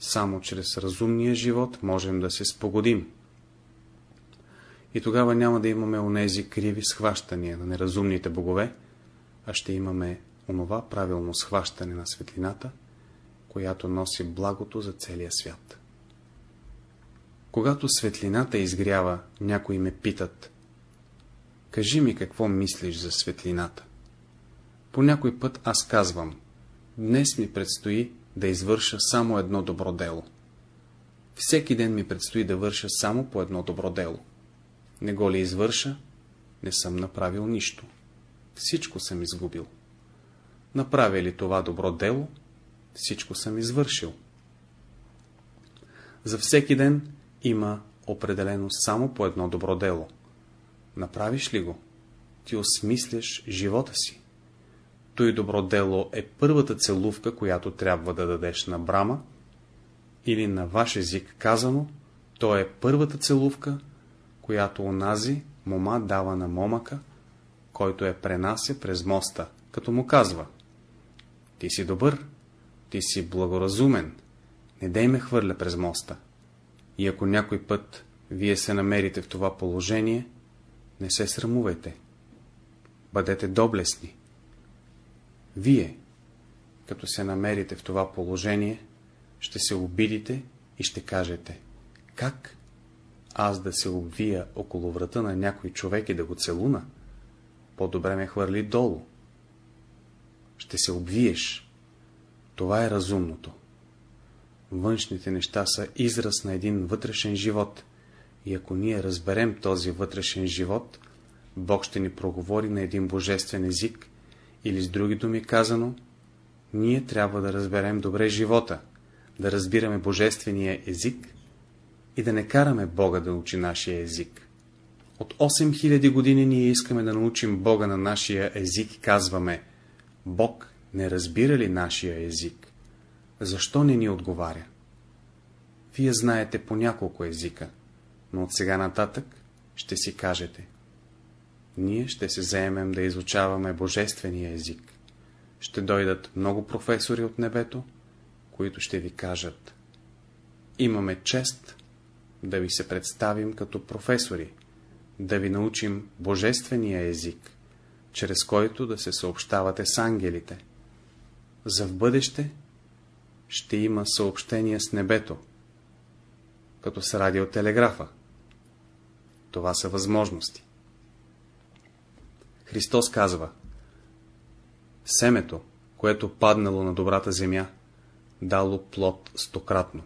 Само чрез разумния живот можем да се спогодим. И тогава няма да имаме онези криви схващания на неразумните богове, а ще имаме онова правилно схващане на светлината, която носи благото за целия свят. Когато светлината изгрява, някои ме питат Кажи ми какво мислиш за светлината. По някой път аз казвам Днес ми предстои да извърша само едно добро дело. Всеки ден ми предстои да върша само по едно добро дело. Не го ли извърша, не съм направил нищо. Всичко съм изгубил. Направя ли това добро дело, всичко съм извършил. За всеки ден има определено само по едно добро дело. Направиш ли го, ти осмисляш живота си. Той добро дело е първата целувка, която трябва да дадеш на Брама, или на ваш език казано, то е първата целувка, която онази мома дава на момъка, който е пренася през моста, като му казва Ти си добър, ти си благоразумен, не дай ме хвърля през моста. И ако някой път вие се намерите в това положение, не се срамувайте. Бъдете доблесни. Вие, като се намерите в това положение, ще се обидите и ще кажете, как аз да се обвия около врата на някой човек и да го целуна? По-добре ме хвърли долу. Ще се обвиеш, това е разумното. Външните неща са израз на един вътрешен живот. И ако ние разберем този вътрешен живот, Бог ще ни проговори на един божествен език, или с други думи казано, ние трябва да разберем добре живота, да разбираме божествения език и да не караме Бога да учи нашия език. От 8000 години ние искаме да научим Бога на нашия език и казваме Бог не разбира ли нашия език? Защо не ни отговаря? Вие знаете по няколко езика, но от сега нататък ще си кажете. Ние ще се заемем да изучаваме божествения език. Ще дойдат много професори от небето, които ще ви кажат. Имаме чест да ви се представим като професори, да ви научим божествения език, чрез който да се съобщавате с ангелите. За в бъдеще ще има съобщения с небето, като с радиотелеграфа. Това са възможности. Христос казва Семето, което паднало на добрата земя, дало плод стократно.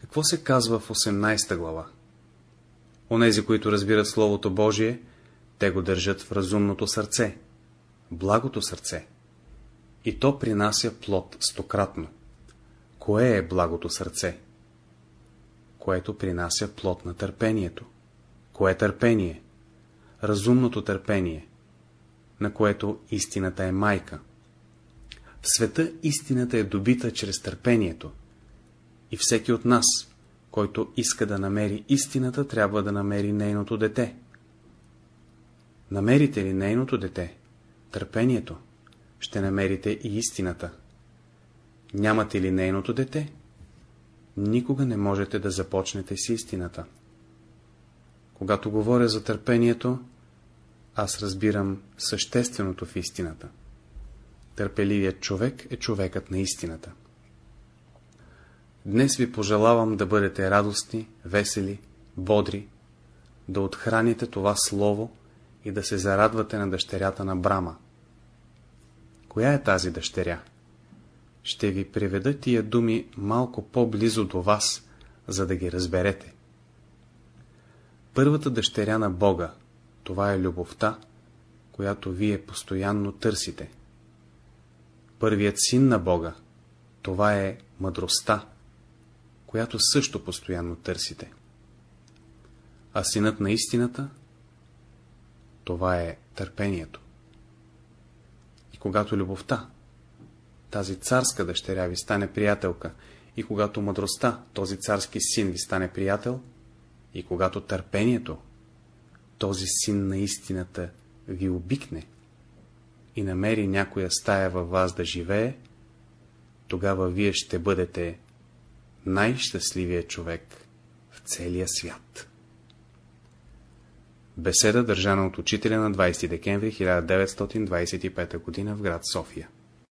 Какво се казва в 18 глава? Онези, които разбират Словото Божие, те го държат в разумното сърце, благото сърце и то принася плод стократно. Кое е благото сърце? което принася плод на търпението. Кое търпение? Разумното търпение, на което истината е майка. В света истината е добита чрез търпението. И всеки от нас, който иска да намери истината, трябва да намери нейното дете. Намерите ли нейното дете, търпението, ще намерите и истината. Нямате ли нейното дете, никога не можете да започнете с истината. Когато говоря за търпението, аз разбирам същественото в истината. Търпеливият човек е човекът на истината. Днес ви пожелавам да бъдете радостни, весели, бодри, да отхраните това слово и да се зарадвате на дъщерята на Брама. Коя е тази дъщеря? Ще ви приведа тия думи малко по-близо до вас, за да ги разберете. Първата дъщеря на Бога, това е любовта, която вие постоянно търсите. Първият син на Бога, това е мъдростта, която също постоянно търсите. А синът на истината, това е търпението. Когато любовта, тази царска дъщеря ви стане приятелка, и когато мъдростта, този царски син ви стане приятел, и когато търпението, този син на истината ви обикне и намери някоя стая във вас да живее, тогава вие ще бъдете най-щастливия човек в целия свят. Беседа държана от учителя на 20 декември 1925 г. в град София